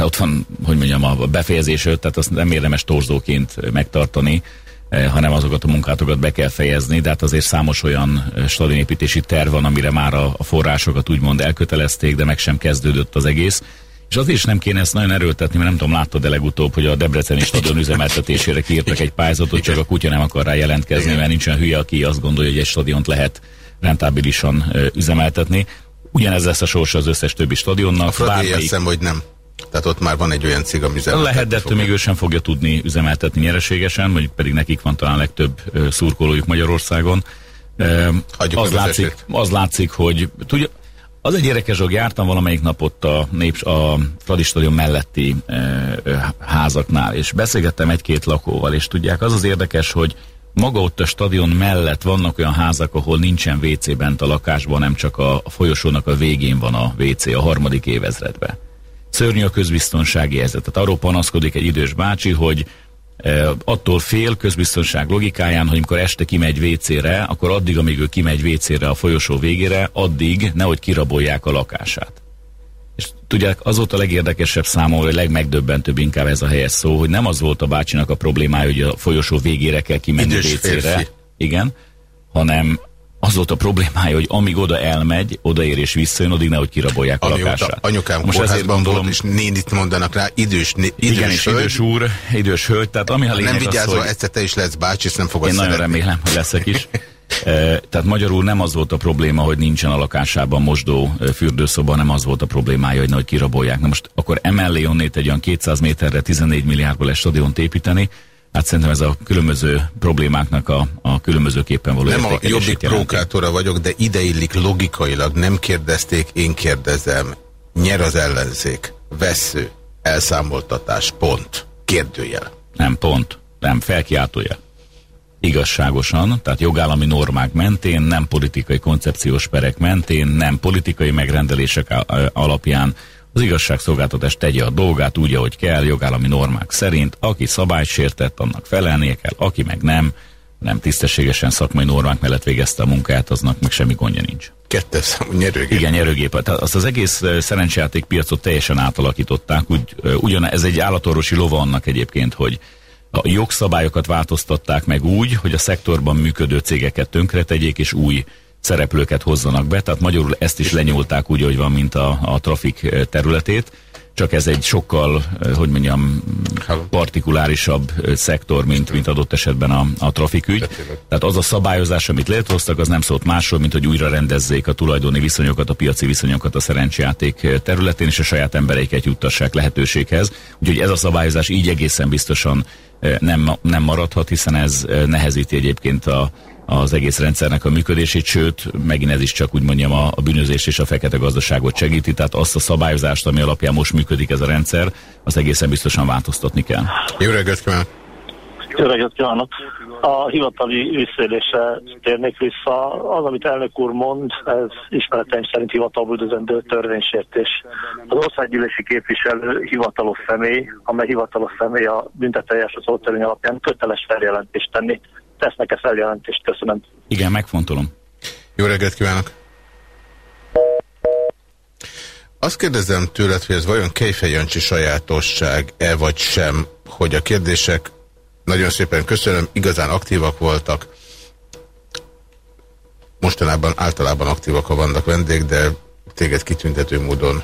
Speaker 4: ott van, hogy mondjam, a befejezés tehát azt nem érdemes torzóként megtartani, hanem azokat a munkátokat be kell fejezni, de hát azért számos olyan stadionépítési terv van, amire már a, forrásokat úgymond elkötelezték, de meg sem kezdődött az egész. És azért is nem kéne ezt nagyon erőltetni, mert nem tudom, láttad de legutóbb, hogy a Debreceni stadion üzemeltetésére kiírtak egy pályázatot, csak a kutya nem akar rá jelentkezni, mert nincs olyan hülye, aki azt gondolja, hogy egy stadiont lehet rentábilisan üzemeltetni. Ugyanez lesz a sorsa az összes többi stadionnak. A
Speaker 3: Fradi hiszem, hogy nem. Tehát ott már van egy olyan cég, ami
Speaker 4: Lehet, de még ő sem fogja tudni üzemeltetni nyereségesen, vagy pedig nekik van talán legtöbb szurkolójuk Magyarországon. az, látszik, az látszik, hogy tudja, az egy érdekes dolog, jártam valamelyik nap ott a, nép, a Fradi stadion melletti e, házaknál, és beszélgettem egy-két lakóval, és tudják, az az érdekes, hogy maga ott a stadion mellett vannak olyan házak, ahol nincsen WC bent a lakásban, nem csak a, a folyosónak a végén van a WC a harmadik évezredben. Szörnyű a közbiztonsági helyzet. Tehát arról panaszkodik egy idős bácsi, hogy e, attól fél közbiztonság logikáján, hogy amikor este kimegy WC-re, akkor addig, amíg ő kimegy WC-re a folyosó végére, addig nehogy kirabolják a lakását. És tudják, az volt a legérdekesebb számomra, a legmegdöbbentőbb inkább ez a helyes szó, hogy nem az volt a bácsinak a problémája, hogy a folyosó végére kell kimenni WC-re. Igen, hanem az volt a problémája, hogy amíg oda elmegy, odaér és visszajön, addig nehogy kirabolják a
Speaker 3: Amióta
Speaker 4: lakását.
Speaker 3: anyukám Most ezért gondolom, volt, és nénit mondanak rá, idős, né, idős
Speaker 4: Igen, és
Speaker 3: hölgy.
Speaker 4: idős úr, idős hölgy, tehát ami a lényeg
Speaker 3: Nem vigyázol,
Speaker 4: az,
Speaker 3: egyszer te is lesz bácsi, és nem fogod
Speaker 4: Én nagyon
Speaker 3: szeretni.
Speaker 4: remélem, hogy leszek is. Tehát magyarul nem az volt a probléma, hogy nincsen a lakásában mosdó fürdőszoba, hanem az volt a problémája, hogy nagy kirabolják. Na most akkor emellé onnét egy olyan 200 méterre 14 milliárdból egy stadiont építeni, hát szerintem ez a különböző problémáknak a, a különbözőképpen való
Speaker 3: Nem a jobbik prókátora vagyok, de ideillik logikailag, nem kérdezték, én kérdezem. Nyer az ellenzék. Vesző. Elszámoltatás. Pont. Kérdőjel.
Speaker 4: Nem, pont. Nem, felkiáltója. Igazságosan, tehát jogállami normák mentén, nem politikai koncepciós perek mentén, nem politikai megrendelések alapján az igazságszolgáltatás tegye a dolgát úgy, ahogy kell, jogállami normák szerint. Aki szabályt sértett, annak felelnie kell, aki meg nem, nem tisztességesen szakmai normák mellett végezte a munkát, aznak meg semmi gondja nincs.
Speaker 3: Kettes számú nyerőgép.
Speaker 4: Igen, nyerőgép. Tehát azt az egész szerencsejáték piacot teljesen átalakították. Úgy, ugyan ez egy állatorvosi lova annak egyébként, hogy a jogszabályokat változtatták meg úgy, hogy a szektorban működő cégeket tönkretegyék, és új szereplőket hozzanak be, tehát magyarul ezt is lenyúlták úgy, hogy van, mint a, a trafik területét, csak ez egy sokkal, hogy mondjam, partikulárisabb szektor, mint, mint adott esetben a, a trafikügy. Tehát az a szabályozás, amit létrehoztak, az nem szólt másról, mint hogy újra rendezzék a tulajdoni viszonyokat, a piaci viszonyokat a szerencsejáték területén, és a saját embereiket juttassák lehetőséghez. Úgyhogy ez a szabályozás így egészen biztosan nem, nem maradhat, hiszen ez nehezíti egyébként a, az egész rendszernek a működését, sőt, megint ez is csak úgy mondjam a, a bűnözés és a fekete gazdaságot segíti, tehát azt a szabályozást, ami alapján most működik ez a rendszer, az egészen biztosan változtatni kell.
Speaker 3: Jó reggelt kívánok!
Speaker 16: Jó reggelt kívánok! A hivatali visszélésre térnék vissza. Az, amit elnök úr mond, ez ismereteim szerint hivatalbüldözendő törvénysértés. Az országgyűlési képviselő hivatalos személy, amely hivatalos személy a büntetőeljárás az törvény alapján köteles feljelentést tenni. Tesznek-e feljelentést? Köszönöm.
Speaker 4: Igen, megfontolom.
Speaker 3: Jó reggelt kívánok! Azt kérdezem tőled, hogy ez vajon Kejfej Jancsi sajátosság-e vagy sem, hogy a kérdések nagyon szépen köszönöm, igazán aktívak voltak. Mostanában általában aktívak, ha vannak vendég, de téged kitüntető módon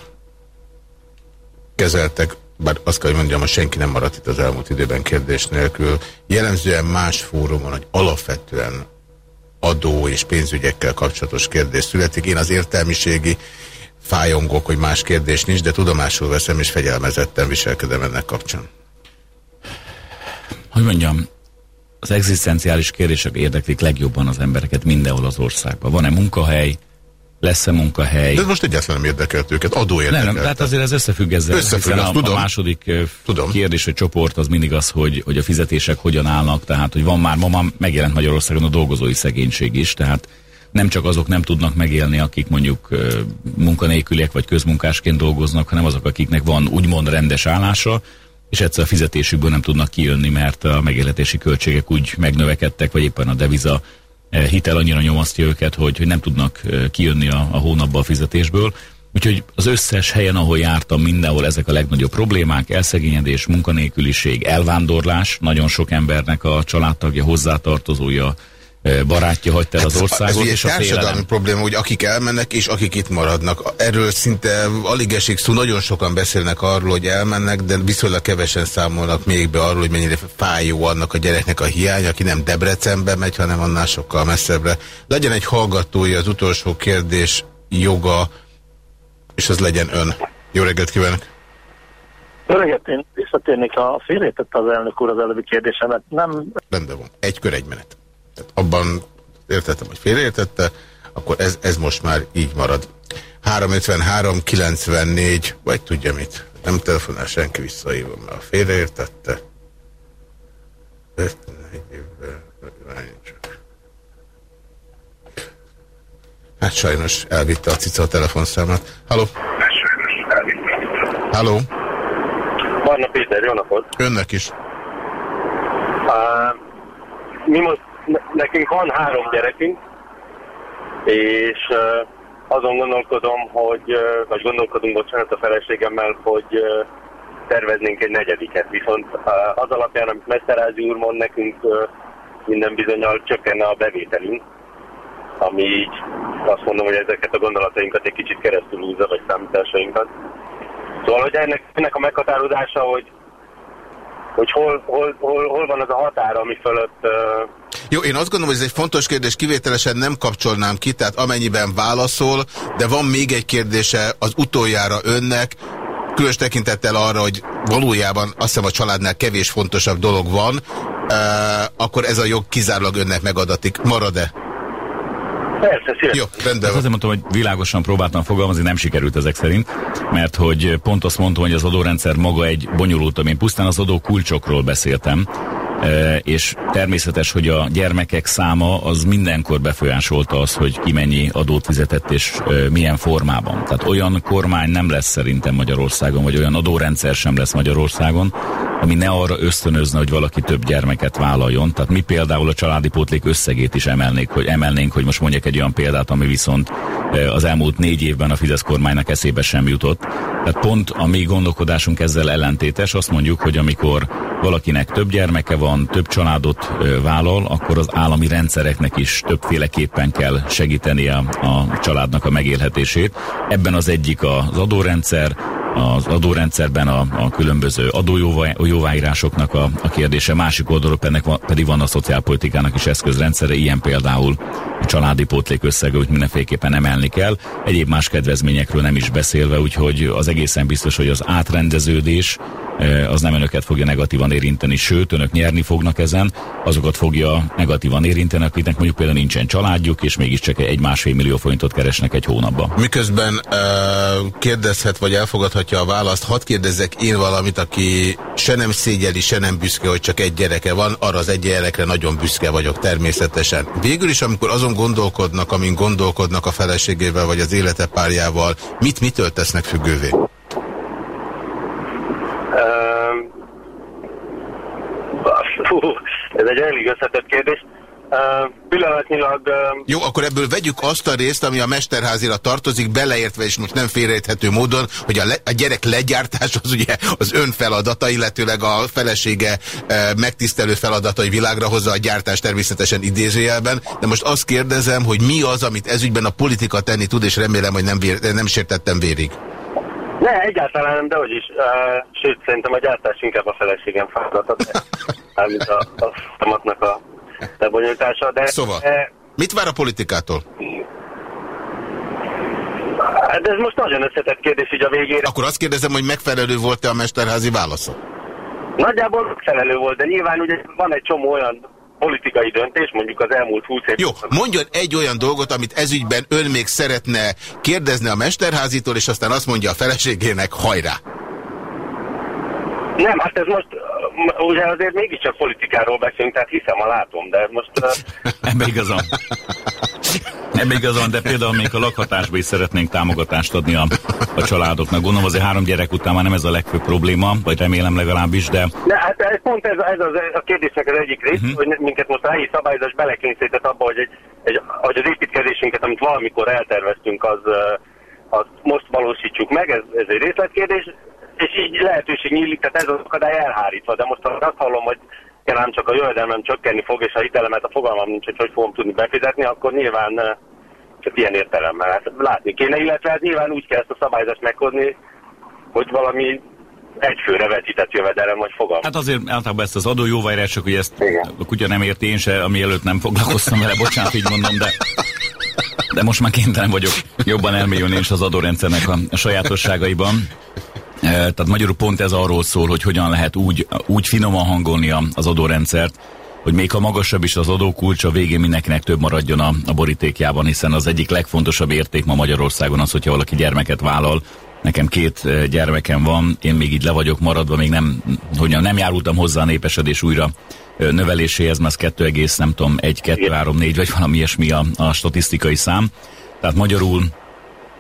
Speaker 3: kezeltek, bár azt kell, hogy mondjam, hogy senki nem maradt itt az elmúlt időben kérdés nélkül. Jellemzően más fórumon, hogy alapvetően adó és pénzügyekkel kapcsolatos kérdés születik. Én az értelmiségi fájongok, hogy más kérdés nincs, de tudomásul veszem és fegyelmezetten viselkedem ennek kapcsán.
Speaker 4: Hogy mondjam, az egzisztenciális kérdések érdeklik legjobban az embereket mindenhol az országban. Van-e munkahely, lesz-e munkahely?
Speaker 3: De most egyáltalán nem érdekelt őket, adó
Speaker 4: Nem,
Speaker 3: érdekelt.
Speaker 4: nem, tehát azért ez összefügg ezzel.
Speaker 3: Összefügg, azt
Speaker 4: a,
Speaker 3: tudom.
Speaker 4: a második tudom. kérdés, hogy csoport, az mindig az, hogy, hogy a fizetések hogyan állnak, tehát hogy van már, ma már megjelent Magyarországon a dolgozói szegénység is, tehát nem csak azok nem tudnak megélni, akik mondjuk munkanélküliek vagy közmunkásként dolgoznak, hanem azok, akiknek van úgymond rendes állása, és egyszer a fizetésükből nem tudnak kijönni, mert a megélhetési költségek úgy megnövekedtek, vagy éppen a deviza hitel annyira nyomasztja őket, hogy, hogy nem tudnak eh, kijönni a, a hónapba a fizetésből. Úgyhogy az összes helyen, ahol jártam, mindenhol ezek a legnagyobb problémák, elszegényedés, munkanélküliség, elvándorlás, nagyon sok embernek a családtagja, hozzátartozója, eh, barátja hagyta el az
Speaker 3: Ez
Speaker 4: országot,
Speaker 3: egy
Speaker 4: és a
Speaker 3: társadalmi
Speaker 4: félelem.
Speaker 3: probléma, hogy akik elmennek, és akik itt maradnak. Erről szinte alig esik szó, nagyon sokan beszélnek arról, hogy elmennek, de viszonylag kevesen számolnak még be arról, hogy mennyire fájó annak a gyereknek a hiány, aki nem Debrecenbe megy, hanem annál sokkal messzebbre. Legyen egy hallgatója az utolsó kérdés joga, és az legyen ön. Jó reggelt kívánok!
Speaker 16: Jó reggelt, én visszatérnék a félrejtette az elnök úr az előbbi kérdésemet. Nem
Speaker 3: Rendben van. Egy kör, egy menet. Tehát abban értettem, hogy félreértette, akkor ez, ez most már így marad. 353 94, vagy tudja mit. Nem telefonál senki, visszahívom, mert a félreértette. 5, 4 évvel, csak. Hát sajnos elvitte a cica a telefonszámát. Halló? Hát sajnos elvitte. Halló?
Speaker 17: Barna Péter, jó napot!
Speaker 3: Önnek is.
Speaker 17: Uh, mi most nekünk van három gyerekünk, és azon gondolkodom, hogy, vagy gondolkodunk, bocsánat, a feleségemmel, hogy terveznénk egy negyediket. Viszont az alapján, amit Mesterázi úr mond, nekünk minden bizonyal csökkenne a bevételünk, ami így azt mondom, hogy ezeket a gondolatainkat egy kicsit keresztül húzza, vagy számításainkat. Szóval, hogy ennek, ennek a meghatározása, hogy hogy hol, hol, hol, hol van az a határ, ami fölött...
Speaker 3: Jó, én azt gondolom, hogy ez egy fontos kérdés, kivételesen nem kapcsolnám ki, tehát amennyiben válaszol, de van még egy kérdése az utoljára önnek, különös tekintettel arra, hogy valójában azt hiszem a családnál kevés fontosabb dolog van, uh, akkor ez a jog kizárólag önnek megadatik. Marad-e?
Speaker 17: Persze, szívesen.
Speaker 3: Jó, rendben.
Speaker 4: Hát azért mondtam, hogy világosan próbáltam fogalmazni, nem sikerült ezek szerint, mert hogy pont azt mondtam, hogy az adórendszer maga egy bonyolult, én pusztán az adó kulcsokról beszéltem, és természetes, hogy a gyermekek száma az mindenkor befolyásolta az, hogy ki mennyi adót fizetett és milyen formában. Tehát olyan kormány nem lesz szerintem Magyarországon, vagy olyan adórendszer sem lesz Magyarországon, ami ne arra ösztönözne, hogy valaki több gyermeket vállaljon. Tehát mi például a családi pótlék összegét is emelnék, hogy emelnénk, hogy most mondjak egy olyan példát, ami viszont az elmúlt négy évben a Fidesz kormánynak eszébe sem jutott. Tehát pont a mi gondolkodásunk ezzel ellentétes, azt mondjuk, hogy amikor valakinek több gyermeke van, több családot vállal, akkor az állami rendszereknek is többféleképpen kell segíteni a, a családnak a megélhetését. Ebben az egyik az adórendszer, az adórendszerben a, a különböző adójóváírásoknak a, a kérdése, másik oldalról pedig van, pedig van a szociálpolitikának is eszközrendszere, ilyen például a családi pótlék összege, hogy mindenféleképpen emelni kell, egyéb más kedvezményekről nem is beszélve, úgyhogy az egészen biztos, hogy az átrendeződés az nem önöket fogja negatívan érinteni, sőt, önök nyerni fognak ezen, azokat fogja negatívan érinteni, akiknek mondjuk például nincsen családjuk, és mégiscsak egy-másfél millió forintot keresnek egy hónapban.
Speaker 3: Miközben uh, kérdezhet, vagy elfogadhatja a választ, hadd kérdezzek én valamit, aki se nem szégyeli, se nem büszke, hogy csak egy gyereke van, arra az egy gyerekre nagyon büszke vagyok természetesen. Végül is, amikor azon gondolkodnak, amin gondolkodnak a feleségével, vagy az életepárjával, mit mitől tesznek függővé?
Speaker 17: Fú, ez egy elég összetett kérdés. Uh, pillanatnyilag...
Speaker 3: Jó, akkor ebből vegyük azt a részt, ami a mesterházira tartozik, beleértve, és most nem félreérthető módon, hogy a, le, a gyerek legyártás az ugye az ön feladata, illetőleg a felesége uh, megtisztelő feladatai világra hozza a gyártás természetesen idézőjelben, de most azt kérdezem, hogy mi az, amit ezügyben a politika tenni tud, és remélem, hogy nem, vér, nem sértettem vérig.
Speaker 17: Ne, egyáltalán nem, de hogy is. Uh, sőt, szerintem a gyártás inkább a feleségem feladata, de mint a, a folyamatnak a lebonyolítása. De,
Speaker 3: szóval, e, mit vár a politikától?
Speaker 17: De ez most nagyon összetett kérdés így a végére.
Speaker 3: Akkor azt kérdezem, hogy megfelelő volt-e a mesterházi válasza?
Speaker 17: Nagyjából megfelelő volt, de nyilván ugye van egy csomó olyan politikai döntés, mondjuk az elmúlt 20 év.
Speaker 3: Jó, mondjon egy olyan dolgot, amit ezügyben ön még szeretne kérdezni a Mesterházitól, és aztán azt mondja a feleségének, hajrá!
Speaker 17: Nem, hát ez most ugye azért mégiscsak politikáról beszélünk, tehát hiszem a látom, de most...
Speaker 4: Ebben igazam. Ebben igazam, de például még a lakhatásban is szeretnénk támogatást adni a, a családoknak. Gondolom azért három gyerek után már nem ez a legfőbb probléma, vagy remélem legalábbis, de...
Speaker 17: De hát ez pont ez, ez az, a kérdésnek az egyik rész, uh -huh. hogy minket most a helyi szabályozás belekényszerített abba, hogy, egy, egy, hogy az építkezésünket, amit valamikor elterveztünk, az, az most valósítsuk meg, ez, ez egy részletkérdés, és így lehetőség nyílik, tehát ez az akadály elhárítva, de most azt hallom, hogy nem csak a jövedelmem csökkenni fog, és a hitelemet a fogalmam nincs, hogy hogy fogom tudni befizetni, akkor nyilván csak ilyen értelemmel hát látni kéne, illetve hát nyilván úgy kell ezt a szabályzást meghozni, hogy valami egyfőre vetített jövedelem, vagy fogalmam.
Speaker 4: Hát azért általában ezt az adó csak hogy ezt Igen. a kutya nem érti én se, ami előtt nem foglalkoztam vele, bocsánat, így mondom, de de most már kénytelen vagyok jobban elmélyülni is az adórendszernek a sajátosságaiban. Tehát magyarul pont ez arról szól, hogy hogyan lehet úgy, úgy finoman hangolni az adórendszert, hogy még ha magasabb is az adókulcs, a végén mindenkinek több maradjon a, a borítékjában, hiszen az egyik legfontosabb érték ma Magyarországon az, hogyha valaki gyermeket vállal. Nekem két gyermekem van, én még így le vagyok maradva, még nem, hogyan nem járultam hozzá a népesedés újra növeléséhez, mert 2, nem tudom, 1, 2, 3, 4 vagy valami ilyesmi a, a statisztikai szám Tehát magyarul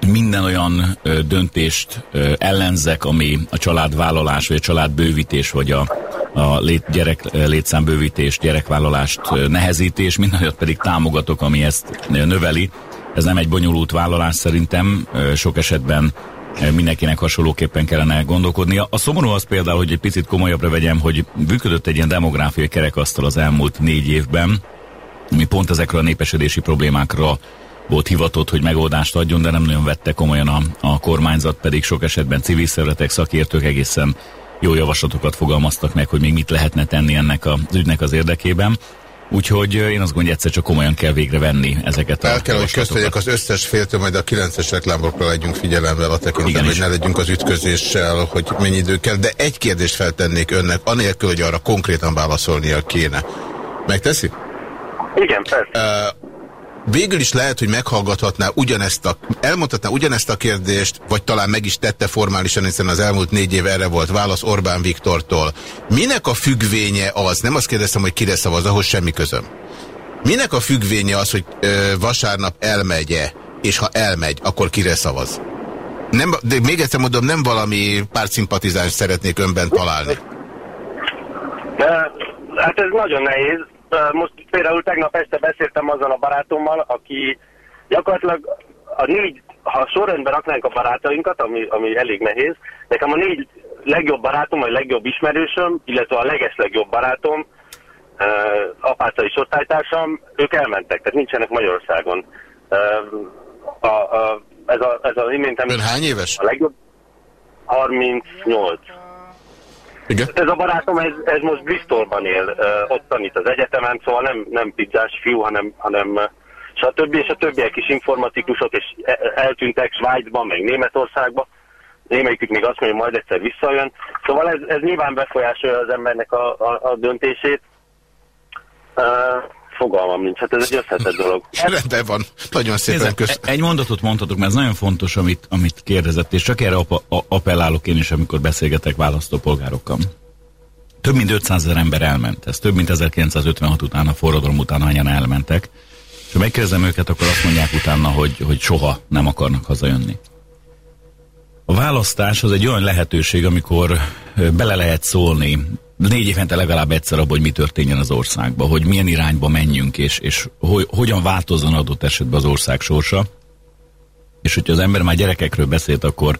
Speaker 4: minden olyan ö, döntést ö, ellenzek, ami a családvállalás, vagy a családbővítés, vagy a, a lét, gyerek, létszámbővítés, gyerekvállalást ö, nehezíti, és minden olyat pedig támogatok, ami ezt ö, növeli. Ez nem egy bonyolult vállalás szerintem, ö, sok esetben mindenkinek hasonlóképpen kellene gondolkodnia. A szomorú az például, hogy egy picit komolyabbra vegyem, hogy működött egy ilyen demográfiai kerekasztal az elmúlt négy évben, ami pont ezekről a népesedési problémákra volt hivatott, hogy megoldást adjon, de nem nagyon vette komolyan a, a kormányzat, pedig sok esetben civil szervezetek, szakértők egészen jó javaslatokat fogalmaztak meg, hogy még mit lehetne tenni ennek az ügynek az érdekében. Úgyhogy én azt gondolom, hogy egyszer csak komolyan kell végre venni ezeket a
Speaker 3: El kell, hogy köztegyek az összes féltől, majd a 9-es reklámokra legyünk figyelembe a tekintetben, hogy ne legyünk az ütközéssel, hogy mennyi idő kell. De egy kérdést feltennék önnek, anélkül, hogy arra konkrétan válaszolnia kéne. Megteszi?
Speaker 17: Igen, persze.
Speaker 3: Uh, végül is lehet, hogy meghallgathatná ugyanezt a, elmondhatná ugyanezt a kérdést, vagy talán meg is tette formálisan, hiszen az elmúlt négy év erre volt válasz Orbán Viktortól. Minek a függvénye az, nem azt kérdeztem, hogy kire szavaz, ahhoz semmi közöm. Minek a függvénye az, hogy ö, vasárnap elmegye, és ha elmegy, akkor kire szavaz? Nem, de még egyszer mondom, nem valami pártszimpatizáns szeretnék önben találni.
Speaker 17: De, hát ez nagyon nehéz. Most például tegnap este beszéltem azzal a barátommal, aki gyakorlatilag a négy, ha sorrendben raknánk a barátainkat, ami, ami elég nehéz, nekem a négy legjobb barátom, vagy legjobb ismerősöm, illetve a legeslegjobb barátom, uh, apácai osztálytársam, ők elmentek, tehát nincsenek Magyarországon. Uh, a, a, ez, a, ez a imént
Speaker 3: Ön hány éves?
Speaker 17: A legjobb 38.
Speaker 3: Igen?
Speaker 17: Ez a barátom, ez, ez most Bristolban él, ott tanít az egyetemen, szóval nem, nem pizzás fiú, hanem, hanem uh, stb. És a többiek is informatikusok, és e- eltűntek Svájcban, meg Németországban. Némelyikük még azt mondja, hogy majd egyszer visszajön. Szóval ez, ez nyilván befolyásolja az embernek a, a, a döntését. Uh, fogalmam nincs, hát ez egy összetett dolog.
Speaker 3: Rendben van. Nagyon szépen
Speaker 4: Nézze,
Speaker 3: köszönöm.
Speaker 4: Egy mondatot mondhatok, mert ez nagyon fontos, amit, amit kérdezett, és csak erre appellálok én is, amikor beszélgetek választópolgárokkal. Több mint 500 ezer ember elment. Ez több mint 1956 után, a forradalom után hányan elmentek. És ha megkérdezem őket, akkor azt mondják utána, hogy, hogy soha nem akarnak hazajönni. A választás az egy olyan lehetőség, amikor bele lehet szólni négy évente legalább egyszer abban, hogy mi történjen az országban, hogy milyen irányba menjünk, és, és hogy, hogyan változzon adott esetben az ország sorsa. És hogyha az ember már gyerekekről beszélt, akkor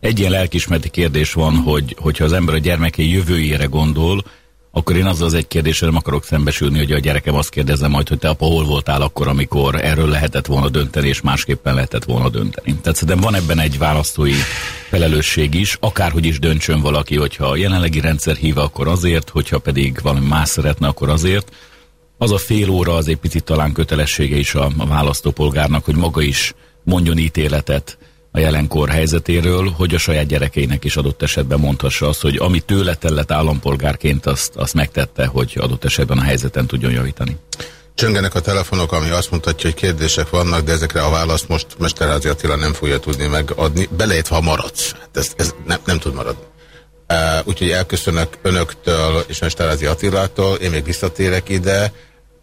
Speaker 4: egy ilyen lelkismereti kérdés van, hogy, hogyha az ember a gyermekei jövőjére gondol, akkor én azzal az egy kérdéssel nem akarok szembesülni, hogy a gyerekem azt kérdezze majd, hogy te apa hol voltál akkor, amikor erről lehetett volna dönteni, és másképpen lehetett volna dönteni. Tehát szerintem van ebben egy választói felelősség is, akárhogy is döntsön valaki, hogyha a jelenlegi rendszer híve, akkor azért, hogyha pedig valami más szeretne, akkor azért. Az a fél óra az egy picit talán kötelessége is a, a választópolgárnak, hogy maga is mondjon ítéletet a jelenkor helyzetéről, hogy a saját gyerekeinek is adott esetben mondhassa azt, hogy ami tőle tellett állampolgárként, azt, azt megtette, hogy adott esetben a helyzeten tudjon javítani.
Speaker 3: Csöngenek a telefonok, ami azt mutatja, hogy kérdések vannak, de ezekre a választ most Mesterházi Attila nem fogja tudni megadni, beleértve ha maradsz. Hát ez, ez nem, nem tud maradni. Uh, úgyhogy elköszönök önöktől és Mesterházi Attilától, én még visszatérek ide.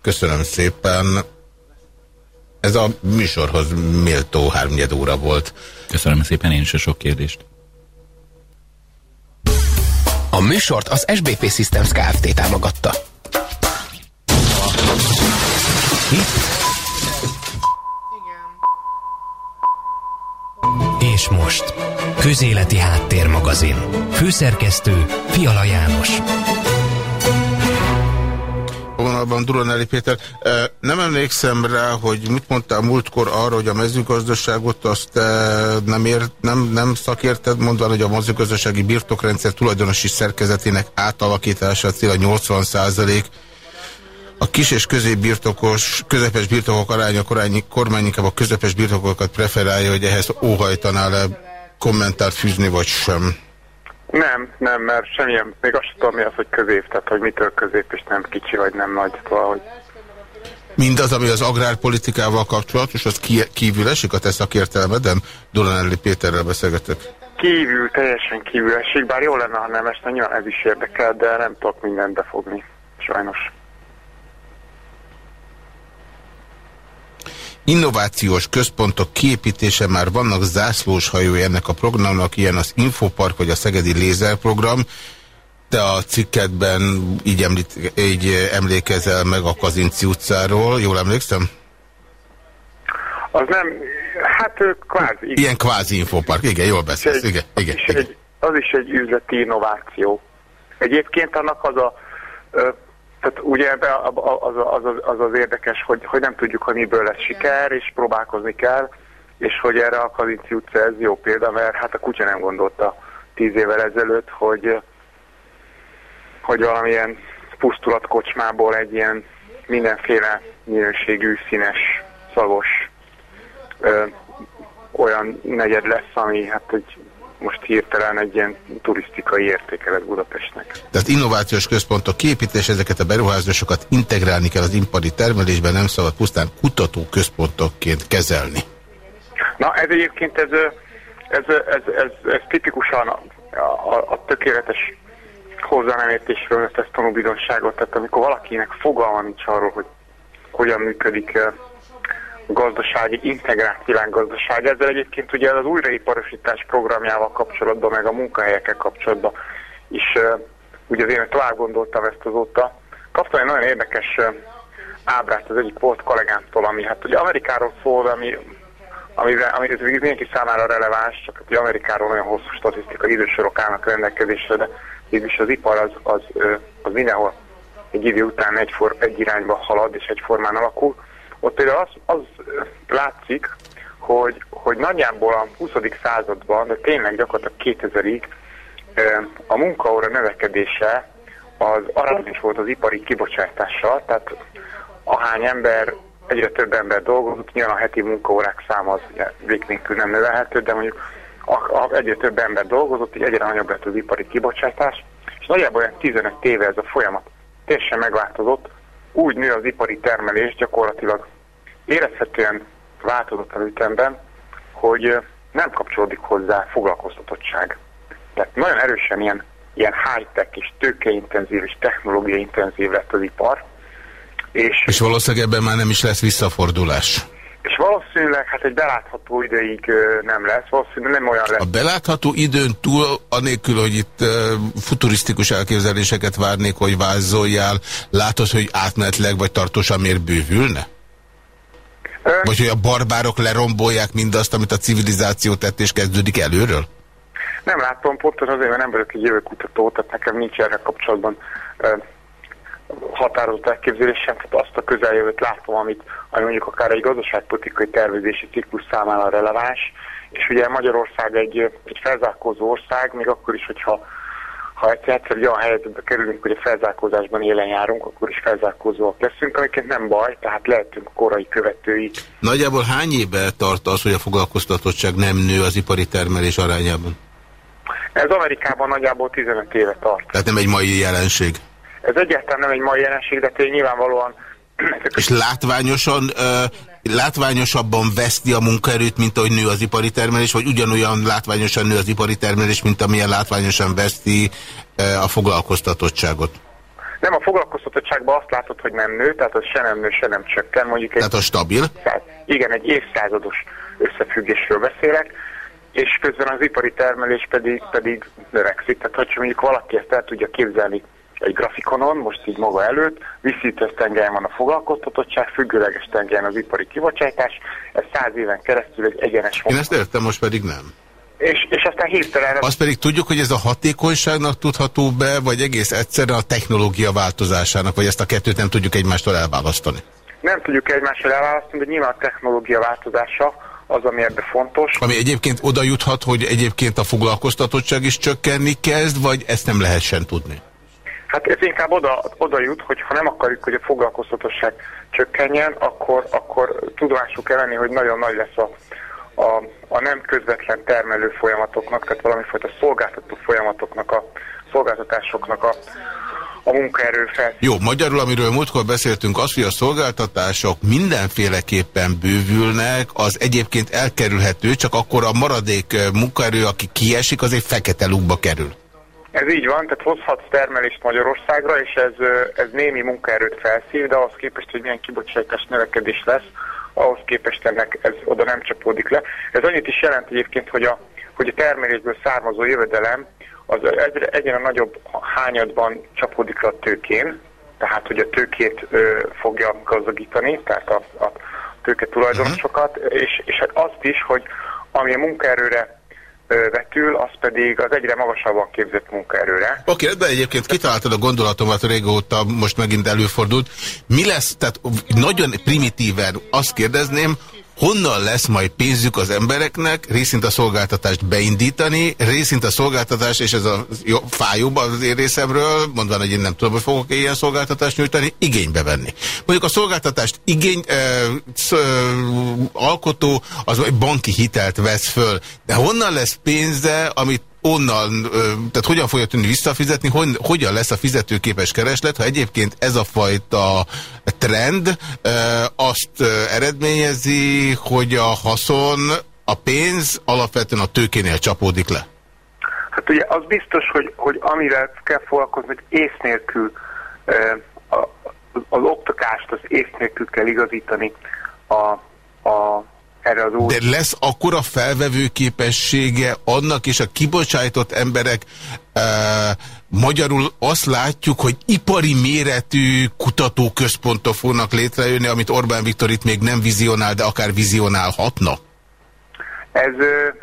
Speaker 3: Köszönöm szépen. Ez a műsorhoz méltó hármnyed óra volt.
Speaker 4: Köszönöm szépen én is a sok kérdést.
Speaker 2: A műsort az SBP Systems Kft. támogatta.
Speaker 1: És most, Közéleti Háttérmagazin. Főszerkesztő Fiala János.
Speaker 3: Vonalban Duronelli Péter. Nem emlékszem rá, hogy mit mondtál múltkor arra, hogy a mezőgazdaságot azt nem, ér, nem, nem szakérted, mondván, hogy a mezőgazdasági birtokrendszer tulajdonosi szerkezetének átalakítása cél a 80 százalék. A kis és középbirtokos, közepes birtokok aránya korányi, kormány inkább a közepes birtokokat preferálja, hogy ehhez óhajtanál-e kommentárt fűzni, vagy sem.
Speaker 8: Nem, nem, mert semmilyen, még azt sem tudom mi az, hogy közép, tehát hogy mitől közép, és nem kicsi, vagy nem nagy, valahogy.
Speaker 3: Mindaz, ami az agrárpolitikával kapcsolatos, az ki, kívül esik a te szakértelmeden? Duranelli Péterrel beszélgetek.
Speaker 8: Kívül, teljesen kívül esik, bár jó lenne, ha nem esne, nyilván ez is érdekel, de nem tudok mindent befogni, sajnos.
Speaker 3: Innovációs központok kiépítése már vannak zászlós hajói ennek a programnak, ilyen az Infopark vagy a Szegedi Lézerprogram. Te a cikketben így, említ, így emlékezel meg a Kazinci utcáról, jól emlékszem?
Speaker 18: Az nem, hát kvázi.
Speaker 3: Ilyen kvázi infopark, igen, jól beszélsz, igen, igen.
Speaker 18: igen. Egy, az is egy üzleti innováció. Egyébként annak az a, tehát ugye ebbe az, az, az, az az érdekes, hogy, hogy nem tudjuk, hogy miből lesz siker, és próbálkozni kell, és hogy erre a Kazinci utca ez jó példa, mert hát a kutya nem gondolta tíz évvel ezelőtt, hogy, hogy valamilyen pusztulatkocsmából egy ilyen mindenféle minőségű, színes, szagos ö, olyan negyed lesz, ami hát egy most hirtelen egy ilyen turisztikai értékelet Budapestnek.
Speaker 3: Tehát innovációs központok képítés, ezeket a beruházásokat integrálni kell az impari termelésben, nem szabad pusztán kutató központokként kezelni.
Speaker 18: Na ez egyébként ez, ez, ez, ez, ez tipikusan a, a, a tökéletes hozzá nem értésről tesz tanúbizonságot, tehát amikor valakinek fogalma nincs arról, hogy hogyan működik gazdasági, integrált világgazdaság. Ezzel egyébként ugye az újraiparosítás programjával kapcsolatban, meg a munkahelyekkel kapcsolatban is ugye az én tovább gondoltam ezt azóta. Kaptam egy nagyon érdekes ábrát az egyik volt kollégámtól, ami hát ugye Amerikáról szól, ami, amivel, ami ez mindenki számára releváns, csak hogy Amerikáról nagyon hosszú statisztikai idősorok állnak rendelkezésre, de mégis az ipar az, az, az mindenhol egy idő után egyfor, egy irányba halad és egyformán alakul ott például az, az látszik, hogy, hogy nagyjából a 20. században, de tényleg gyakorlatilag 2000-ig a munkaóra növekedése az arányos volt az ipari kibocsátással, tehát ahány ember, egyre több ember dolgozott, nyilván a heti munkaórák száma az ugye végnélkül nem növelhető, de mondjuk egyre több ember dolgozott, így egyre nagyobb lett az ipari kibocsátás, és nagyjából olyan 15 éve ez a folyamat teljesen megváltozott, úgy nő az ipari termelés gyakorlatilag érezhetően változatlan ütemben, hogy nem kapcsolódik hozzá foglalkoztatottság. Tehát nagyon erősen ilyen, ilyen high-tech és tőkeintenzív és technológiaintenzív lett az ipar.
Speaker 3: És, és valószínűleg ebben már nem is lesz visszafordulás.
Speaker 18: És valószínűleg hát egy belátható ideig nem lesz, valószínűleg nem olyan lesz.
Speaker 3: A belátható időn túl, anélkül, hogy itt futurisztikus elképzeléseket várnék, hogy vázoljál, látod, hogy átmenetleg vagy tartósan miért bővülne? Vagy hogy a barbárok lerombolják mindazt, amit a civilizáció tett, és kezdődik előről?
Speaker 18: Nem látom, pontosan azért, mert nem vagyok egy jövőkutató, tehát nekem nincs erre kapcsolatban határozott elképzelésem, tehát azt a közeljövőt látom, amit, ami mondjuk akár egy gazdaságpolitikai tervezési ciklus számára releváns, és ugye Magyarország egy, egy felzárkózó ország, még akkor is, hogyha ha egyszer, egy olyan helyzetbe kerülünk, hogy a felzárkózásban élen járunk, akkor is felzárkózóak leszünk, amiket nem baj, tehát lehetünk korai követői.
Speaker 3: Nagyjából hány éve tart az, hogy a foglalkoztatottság nem nő az ipari termelés arányában?
Speaker 18: Ez Amerikában nagyjából 15 éve tart.
Speaker 3: Tehát nem egy mai jelenség?
Speaker 18: Ez egyáltalán nem egy mai jelenség, de tényleg nyilvánvalóan...
Speaker 3: És látványosan, uh, látványosabban veszti a munkaerőt, mint ahogy nő az ipari termelés, vagy ugyanolyan látványosan nő az ipari termelés, mint amilyen látványosan veszti uh, a foglalkoztatottságot?
Speaker 18: Nem, a foglalkoztatottságban azt látod, hogy nem nő, tehát az se nem nő, se nem csökken. Mondjuk egy
Speaker 3: tehát a stabil?
Speaker 18: Igen, egy évszázados összefüggésről beszélek, és közben az ipari termelés pedig, pedig növekszik. Tehát, hogyha mondjuk valaki ezt el tudja képzelni egy grafikonon, most így maga előtt, viszítős tengelyen van a foglalkoztatottság, függőleges tengelyen az ipari kibocsátás, ez száz éven keresztül egy egyenes
Speaker 3: Én ezt értem, most pedig nem.
Speaker 18: És, és aztán hirtelen...
Speaker 3: Azt pedig tudjuk, hogy ez a hatékonyságnak tudható be, vagy egész egyszerűen a technológia változásának, vagy ezt a kettőt nem tudjuk egymástól elválasztani?
Speaker 18: Nem tudjuk egymástól elválasztani, de nyilván a technológia változása az, ami ebben fontos.
Speaker 3: Ami egyébként oda juthat, hogy egyébként a foglalkoztatottság is csökkenni kezd, vagy ezt nem lehessen tudni?
Speaker 18: Hát ez inkább oda, oda jut, hogy ha nem akarjuk, hogy a foglalkoztatosság csökkenjen, akkor, akkor tudomásuk kell lenni, hogy nagyon nagy lesz a, a, a nem közvetlen termelő folyamatoknak, tehát valamifajta szolgáltató folyamatoknak, a szolgáltatásoknak a, a munkaerő fel.
Speaker 3: Jó, magyarul, amiről múltkor beszéltünk, az, hogy a szolgáltatások mindenféleképpen bővülnek, az egyébként elkerülhető, csak akkor a maradék munkaerő, aki kiesik, az egy fekete lukba kerül.
Speaker 18: Ez így van, tehát hozhatsz termelést Magyarországra, és ez, ez némi munkaerőt felszív, de ahhoz képest, hogy milyen kibocsátás növekedés lesz, ahhoz képest ennek ez oda nem csapódik le. Ez annyit is jelent egyébként, hogy a, hogy a termelésből származó jövedelem az egyre, egyre nagyobb hányadban csapódik le a tőkén, tehát hogy a tőkét ö, fogja gazdagítani, tehát a, a tőke tulajdonosokat, uh-huh. és, és hát azt is, hogy ami a munkaerőre vetül, az pedig az egyre magasabban képzett munkaerőre.
Speaker 3: Oké, okay, de egyébként kitaláltad a gondolatomat régóta, most megint előfordult. Mi lesz, tehát nagyon primitíven azt kérdezném, honnan lesz majd pénzük az embereknek részint a szolgáltatást beindítani, részint a szolgáltatás, és ez a jó, fájóbb az én részemről, mondván, hogy én nem tudom, hogy fogok -e ilyen szolgáltatást nyújtani, igénybe venni. Mondjuk a szolgáltatást igény ö, ö, alkotó az egy banki hitelt vesz föl, de honnan lesz pénze, amit onnan, tehát hogyan fogja tudni visszafizetni, hogyan lesz a fizetőképes kereslet, ha egyébként ez a fajta trend azt eredményezi, hogy a haszon, a pénz alapvetően a tőkénél csapódik le?
Speaker 18: Hát ugye az biztos, hogy, hogy amivel kell foglalkozni, hogy ész nélkül az oktatást az ész nélkül kell igazítani a, a erre az
Speaker 3: új... De lesz akkora felvevő képessége annak és a kibocsájtott emberek e, magyarul azt látjuk, hogy ipari méretű kutatóközpontok fognak létrejönni, amit Orbán Viktor itt még nem vizionál, de akár vizionálhatna?
Speaker 18: Ez,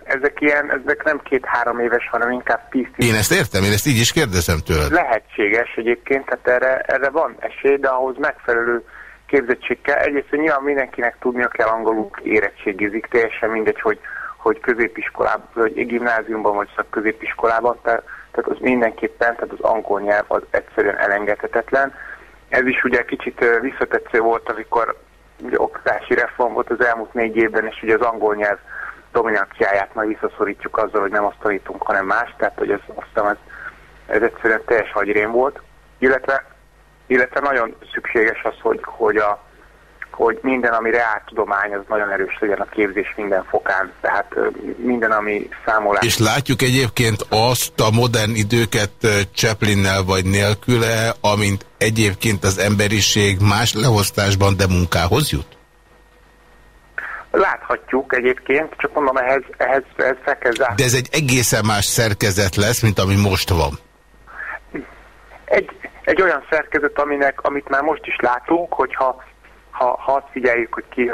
Speaker 18: ezek ilyen, ezek nem két-három éves, hanem inkább tíz
Speaker 3: Én ezt értem, én ezt így is kérdezem tőled.
Speaker 18: Lehetséges egyébként, tehát erre, erre van esély, de ahhoz megfelelő képzettség kell. Egyrészt, nyilván mindenkinek tudnia kell angolul érettségizik, teljesen mindegy, hogy, hogy középiskolában, vagy gimnáziumban, vagy szakközépiskolában, tehát, tehát az mindenképpen, tehát az angol nyelv az egyszerűen elengedhetetlen. Ez is ugye kicsit visszatetsző volt, amikor ugye oktatási reform volt az elmúlt négy évben, és ugye az angol nyelv dominanciáját majd visszaszorítjuk azzal, hogy nem azt tanítunk, hanem más, tehát hogy ez, aztán ez, ez egyszerűen teljes hagyrém volt. Illetve illetve nagyon szükséges az, hogy, hogy, a, hogy minden, ami reáltudomány, az nagyon erős legyen a képzés minden fokán, tehát minden, ami számolás.
Speaker 3: És látjuk egyébként azt a modern időket Chaplinnel vagy nélküle, amint egyébként az emberiség más leosztásban, de munkához jut?
Speaker 18: Láthatjuk egyébként, csak mondom, ehhez, ehhez, ehhez fel kell
Speaker 3: De ez egy egészen más szerkezet lesz, mint ami most van.
Speaker 18: Egy, egy olyan szerkezet, aminek, amit már most is látunk, hogyha ha, ha azt figyeljük, hogy ki,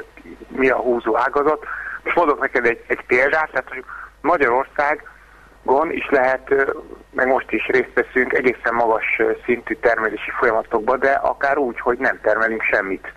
Speaker 18: mi a húzó ágazat. Most mondok neked egy, egy példát, tehát hogy Magyarországon is lehet, meg most is részt veszünk egészen magas szintű termelési folyamatokba, de akár úgy, hogy nem termelünk semmit.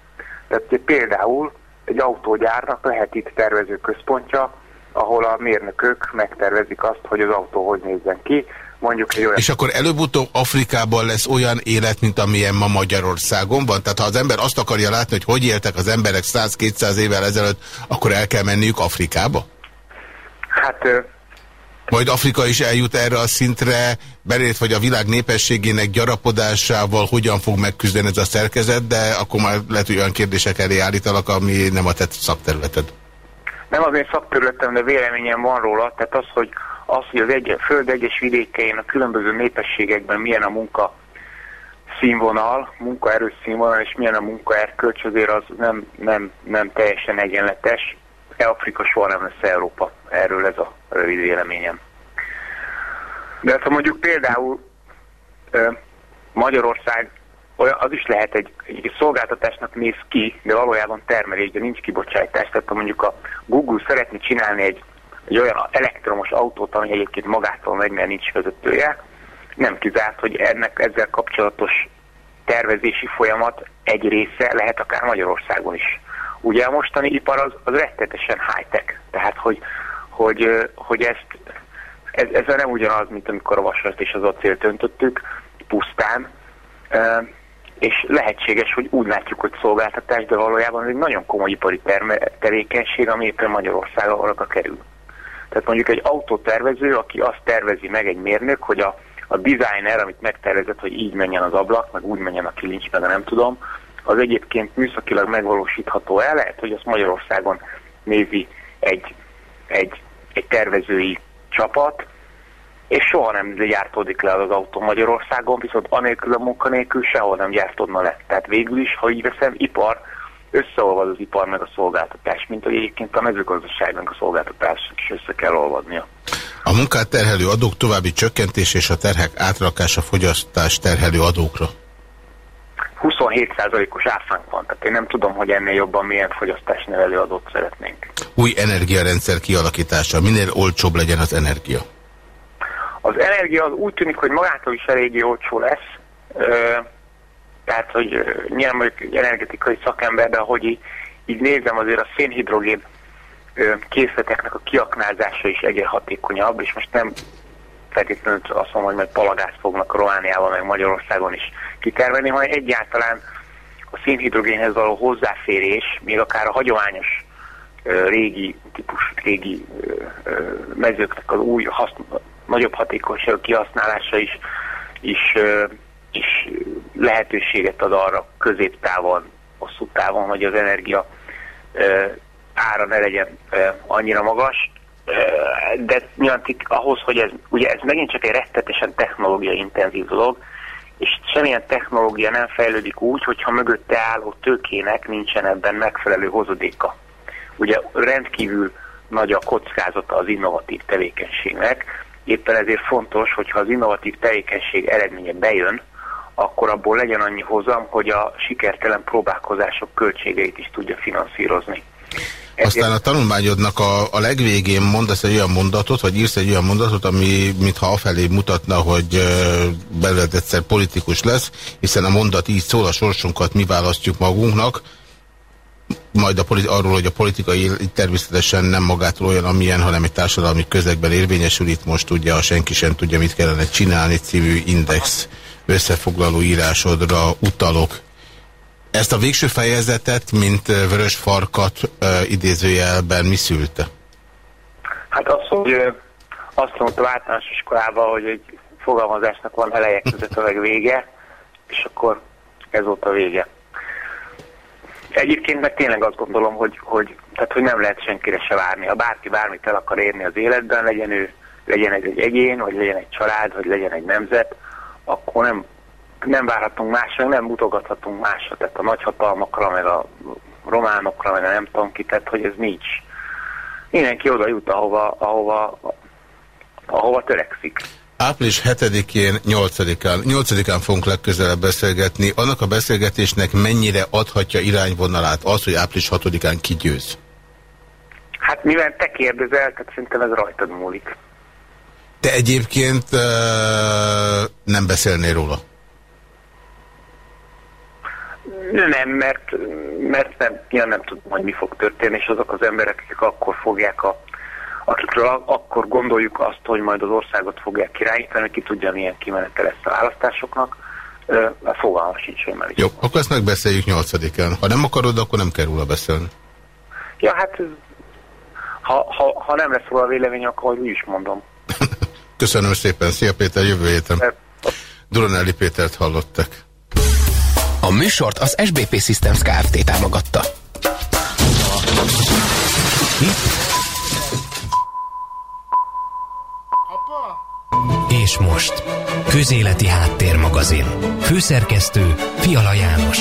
Speaker 18: Tehát például egy autógyárnak lehet itt tervezőközpontja, ahol a mérnökök megtervezik azt, hogy az autó hogy nézzen ki, mondjuk egy olyan...
Speaker 3: És akkor előbb-utóbb Afrikában lesz olyan élet, mint amilyen ma Magyarországon van? Tehát ha az ember azt akarja látni, hogy hogy éltek az emberek 100-200 évvel ezelőtt, akkor el kell menniük Afrikába?
Speaker 18: Hát...
Speaker 3: Majd Afrika is eljut erre a szintre, belét vagy a világ népességének gyarapodásával hogyan fog megküzdeni ez a szerkezet, de akkor már lehet, hogy olyan kérdések elé állítalak, ami nem a tett szakterületed.
Speaker 18: Nem az én szakterületem, de véleményem van róla, tehát az, hogy az, hogy egy, föld egyes vidékein a különböző népességekben milyen a munka színvonal, munkaerő színvonal, és milyen a munkaerkölcs, azért az nem, nem, nem teljesen egyenletes. Afrika soha nem lesz Európa. Erről ez a rövid véleményem. De hát, ha mondjuk például Magyarország az is lehet egy, egy szolgáltatásnak néz ki, de valójában termelés, de nincs kibocsátás. Tehát ha mondjuk a Google szeretne csinálni egy egy olyan elektromos autót, ami egyébként magától megy, mert nincs vezetője, nem kizárt, hogy ennek ezzel kapcsolatos tervezési folyamat egy része lehet akár Magyarországon is. Ugye a mostani ipar az, az rettetesen high-tech, tehát hogy, hogy, hogy ezt, ez, ez nem ugyanaz, mint amikor a vasat és az acélt öntöttük, pusztán, és lehetséges, hogy úgy látjuk, hogy szolgáltatás, de valójában ez egy nagyon komoly ipari tevékenység, ami éppen Magyarországon kerül. Tehát mondjuk egy autótervező, aki azt tervezi meg egy mérnök, hogy a, a designer, amit megtervezett, hogy így menjen az ablak, meg úgy menjen a kilincs, meg nem tudom, az egyébként műszakilag megvalósítható el, lehet, hogy azt Magyarországon nézi egy, egy, egy tervezői csapat, és soha nem gyártódik le az autó Magyarországon, viszont anélkül a munkanélkül sehol nem gyártódna le. Tehát végül is, ha így veszem, ipar
Speaker 19: összeolvad az ipar meg a szolgáltatás, mint hogy egyébként a mezőgazdaságnak a szolgáltatás is össze kell olvadnia.
Speaker 3: A munkát terhelő adók további csökkentés és a terhek átrakása fogyasztás terhelő adókra.
Speaker 19: 27%-os áfánk van, tehát én nem tudom, hogy ennél jobban milyen fogyasztás nevelő adót szeretnénk.
Speaker 3: Új energiarendszer kialakítása. Minél olcsóbb legyen az energia?
Speaker 19: Az energia az úgy tűnik, hogy magától is eléggé olcsó lesz, tehát, hogy nyilván mondjuk egy energetikai szakember, de ahogy így, így nézem, azért a szénhidrogén készleteknek a kiaknázása is egyre hatékonyabb, és most nem feltétlenül azt mondom, hogy majd palagázt fognak Romániában, meg Magyarországon is kitermelni, hanem egyáltalán a szénhidrogénhez való hozzáférés, még akár a hagyományos régi típus, régi mezőknek az új, haszn, nagyobb hatékonyság kihasználása is, is, is lehetőséget ad arra középtávon, hosszú távon, hogy az energia ára ne legyen annyira magas, de nyilván ahhoz, hogy ez, ugye ez megint csak egy rettetesen technológia intenzív dolog, és semmilyen technológia nem fejlődik úgy, hogyha mögötte álló tőkének nincsen ebben megfelelő hozadéka. Ugye rendkívül nagy a kockázata az innovatív tevékenységnek, éppen ezért fontos, hogyha az innovatív tevékenység eredménye bejön, akkor abból legyen annyi hozam, hogy a sikertelen próbálkozások költségeit is tudja finanszírozni.
Speaker 3: Aztán a tanulmányodnak a, a legvégén mondasz egy olyan mondatot, vagy írsz egy olyan mondatot, ami mintha afelé mutatna, hogy belőled egyszer politikus lesz, hiszen a mondat így szól, a sorsunkat mi választjuk magunknak, majd a arról, hogy a politikai természetesen nem magától olyan, amilyen, hanem egy társadalmi közegben érvényesül. Itt most ugye a senki sem tudja, mit kellene csinálni című index összefoglaló írásodra utalok. Ezt a végső fejezetet, mint vörös farkat idézőjelben mi szülte?
Speaker 19: Hát az, hogy azt mondta általános iskolában, hogy egy fogalmazásnak van eleje között a vége, és akkor ez volt a vége. Egyébként meg tényleg azt gondolom, hogy, hogy, tehát, hogy nem lehet senkire se várni. Ha bárki bármit el akar érni az életben, legyen ő, legyen egy, egy egyén, vagy legyen egy család, vagy legyen egy nemzet, akkor nem nem várhatunk másra, nem mutogathatunk másra, tehát a nagyhatalmakra, meg a románokra, meg a nem tudom ki, tehát hogy ez nincs. Mindenki oda jut, ahova, ahova, ahova törekszik.
Speaker 3: Április 7-én, 8-án, 8-án fogunk legközelebb beszélgetni. Annak a beszélgetésnek mennyire adhatja irányvonalát az, hogy április 6-án kigyőz?
Speaker 19: Hát mivel te kérdezel, tehát szerintem ez rajtad múlik.
Speaker 3: Te egyébként uh, nem beszélnél róla?
Speaker 19: Nem, mert, mert nem, én nem tudom, hogy mi fog történni, és azok az emberek, akik akkor fogják a akikről akkor gondoljuk azt, hogy majd az országot fogják irányítani, ki tudja, milyen kimenete lesz a választásoknak, a fogalma sincs, hogy már
Speaker 3: Jó, akkor ezt megbeszéljük 8-án. Ha nem akarod, akkor nem kell róla beszélni.
Speaker 19: Ja, hát ha, ha, ha nem lesz róla vélemény, akkor úgy is mondom.
Speaker 3: Köszönöm szépen, szia Péter, jövő héten. Duronelli Pétert hallottak.
Speaker 2: A műsort az SBP Systems Kft. támogatta.
Speaker 1: És most, Közéleti Háttérmagazin. Főszerkesztő Fiala János.